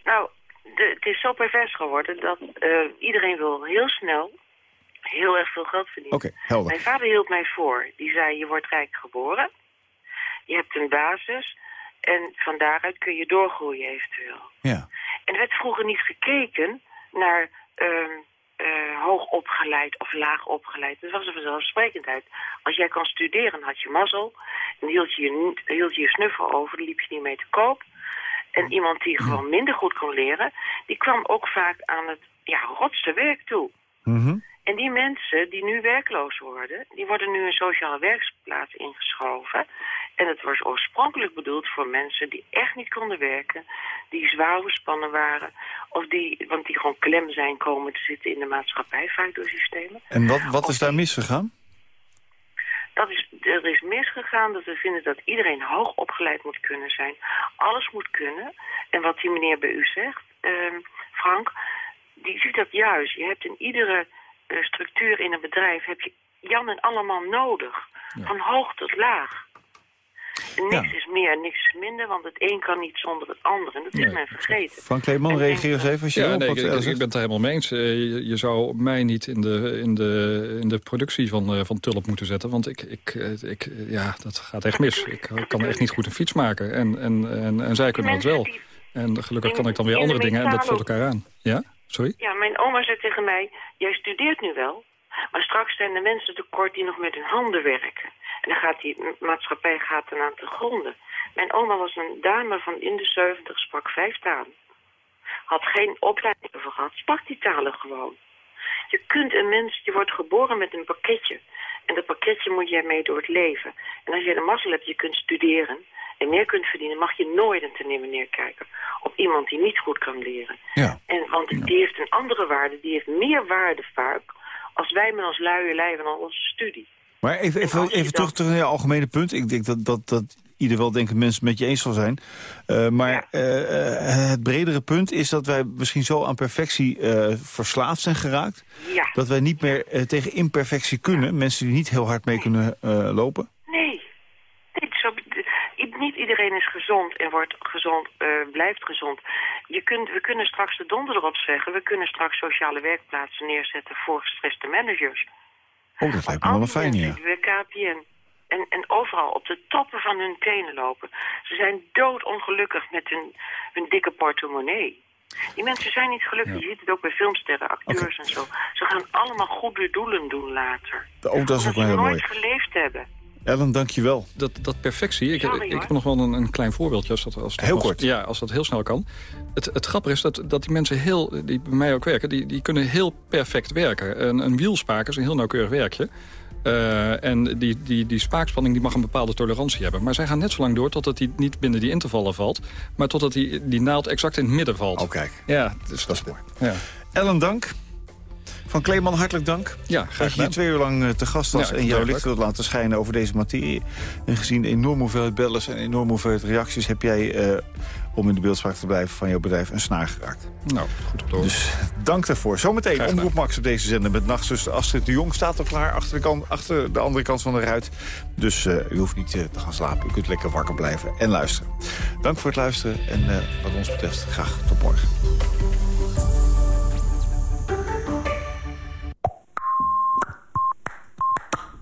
Nou, de, het is zo pervers geworden dat eh, iedereen wil heel snel heel erg veel geld verdienen. Oké, helder. Mijn vader hield mij voor. Die zei, je wordt rijk geboren. Je hebt een basis. En van daaruit kun je doorgroeien eventueel. Ja. En er werd vroeger niet gekeken naar eh, hoog opgeleid of laag opgeleid. Dat was een vanzelfsprekendheid. Als jij kan studeren, had je mazzel. En hield je hield je je snuffel over, dan liep je niet mee te koop. En iemand die gewoon minder goed kon leren... die kwam ook vaak aan het ja, rotste werk toe. Mhm. En die mensen die nu werkloos worden, die worden nu een sociale werkplaats ingeschoven. En het was oorspronkelijk bedoeld voor mensen die echt niet konden werken, die zwaar overspannen waren, of die, want die gewoon klem zijn komen te zitten in de maatschappij, vaak door systemen. En wat, wat is daar misgegaan? Dat is, er is misgegaan dat we vinden dat iedereen hoog opgeleid moet kunnen zijn. Alles moet kunnen. En wat die meneer bij u zegt, ehm, Frank, die ziet dat juist. Je hebt in iedere eh, structuur in een bedrijf heb je Jan en allemaal nodig. Van hoog tot laag. Niks is meer niks is minder, want het een kan niet zonder het ander. En dat is men vergeten. Van Kleeman, reageer eens even als je Ja, nee, wat ik, ik, ben het er helemaal mee eens. Eh, Je, je zou mij niet in de, in de, in de productie van, eh, van Tulp moeten zetten. Want ik, ik, eh, ik, ja, dat gaat echt mis. Ik kan echt niet goed een fiets maken. En, en, en, en zij kunnen dat wel. En gelukkig kan ik dan weer andere dingen en dat vult elkaar aan. Ja? Sorry? Ja, mijn oma zei tegen mij, jij studeert nu wel, maar straks zijn er mensen tekort die nog met hun handen werken. En dan gaat die ma- maatschappij gaat dan aan te gronden. Mijn oma was een dame van in de 70, sprak vijf talen. Had geen opleiding ervoor gehad, sprak die talen gewoon. Je kunt een mens, je wordt geboren met een pakketje. En dat pakketje moet jij mee door het leven. En als je de mazzel hebt, je kunt studeren en meer kunt verdienen, mag je nooit een te nemen neerkijken op iemand die niet goed kan leren. Ja. En, want die heeft een andere waarde, die heeft meer waarde vaak als wij met ons luie lijf en onze studie. Maar even, even, even terug terug naar je algemene punt. Ik denk dat, dat, dat ieder wel denkt mensen met je eens zal zijn. Eh, maar eh, eh, het bredere punt is dat wij misschien zo aan perfectie verslaafd zijn geraakt. Ja. Dat wij niet meer tegen imperfectie kunnen. Mensen die niet heel hard mee kunnen lopen. Nee. nee zo, de- i- niet iedereen is gezond en wordt gezond, eh, blijft gezond. Je kunt, we kunnen straks de donder erop zeggen. We kunnen straks sociale werkplaatsen neerzetten voor gestreste managers. Oh, dat lijkt me wel fijn, ja. Bij KPN. En, en overal op de toppen van hun tenen lopen. Ze zijn doodongelukkig met hun, hun dikke portemonnee. Die mensen zijn niet gelukkig. Je ziet het ook bij filmsterren, acteurs en zo. Ze gaan allemaal goede doelen doen later. Oh, dat is ook wel heel mooi. ze nooit geleefd hebben. Ellen, dank je wel. Dat, dat perfectie, ik, Sorry, ik, heb nog wel een, een klein voorbeeldje. Als dat, als dat Heel kort. Ja, als dat heel snel kan. Het, het grappige is dat, dat die mensen heel, die bij mij ook werken... die, die kunnen heel perfect werken. Een, een wielspaak is een heel nauwkeurig werkje. Eh, en die, die, die spaakspanning die mag een bepaalde tolerantie hebben. Maar zij gaan net zo lang door totdat die niet binnen die intervallen valt... maar totdat die, die naald exact in het midden valt. Oh, kijk. Ja, dus, Dat is mooi. ja. Ellen, dank. Van Kleeman, hartelijk dank. ja Dat graag je hier gedaan. twee uur lang eh, te gast was Ja, en jouw licht wilt laten schijnen over deze materie. En gezien de enorme hoeveelheid bellers en enorme hoeveelheid reacties... heb jij, eh, om in de beeldspraak te blijven van jouw bedrijf, een snaar geraakt. Nou, goed op de hoogte. Dus dank daarvoor. Zometeen gedaan. Omroep Max op deze zender met nachtzuster Astrid de Jong. Staat al klaar achter de, kant, achter de andere kant van de ruit. Dus eh, u hoeft niet te gaan slapen. U kunt lekker wakker blijven en luisteren. Dank voor het luisteren en wat ons betreft graag tot morgen.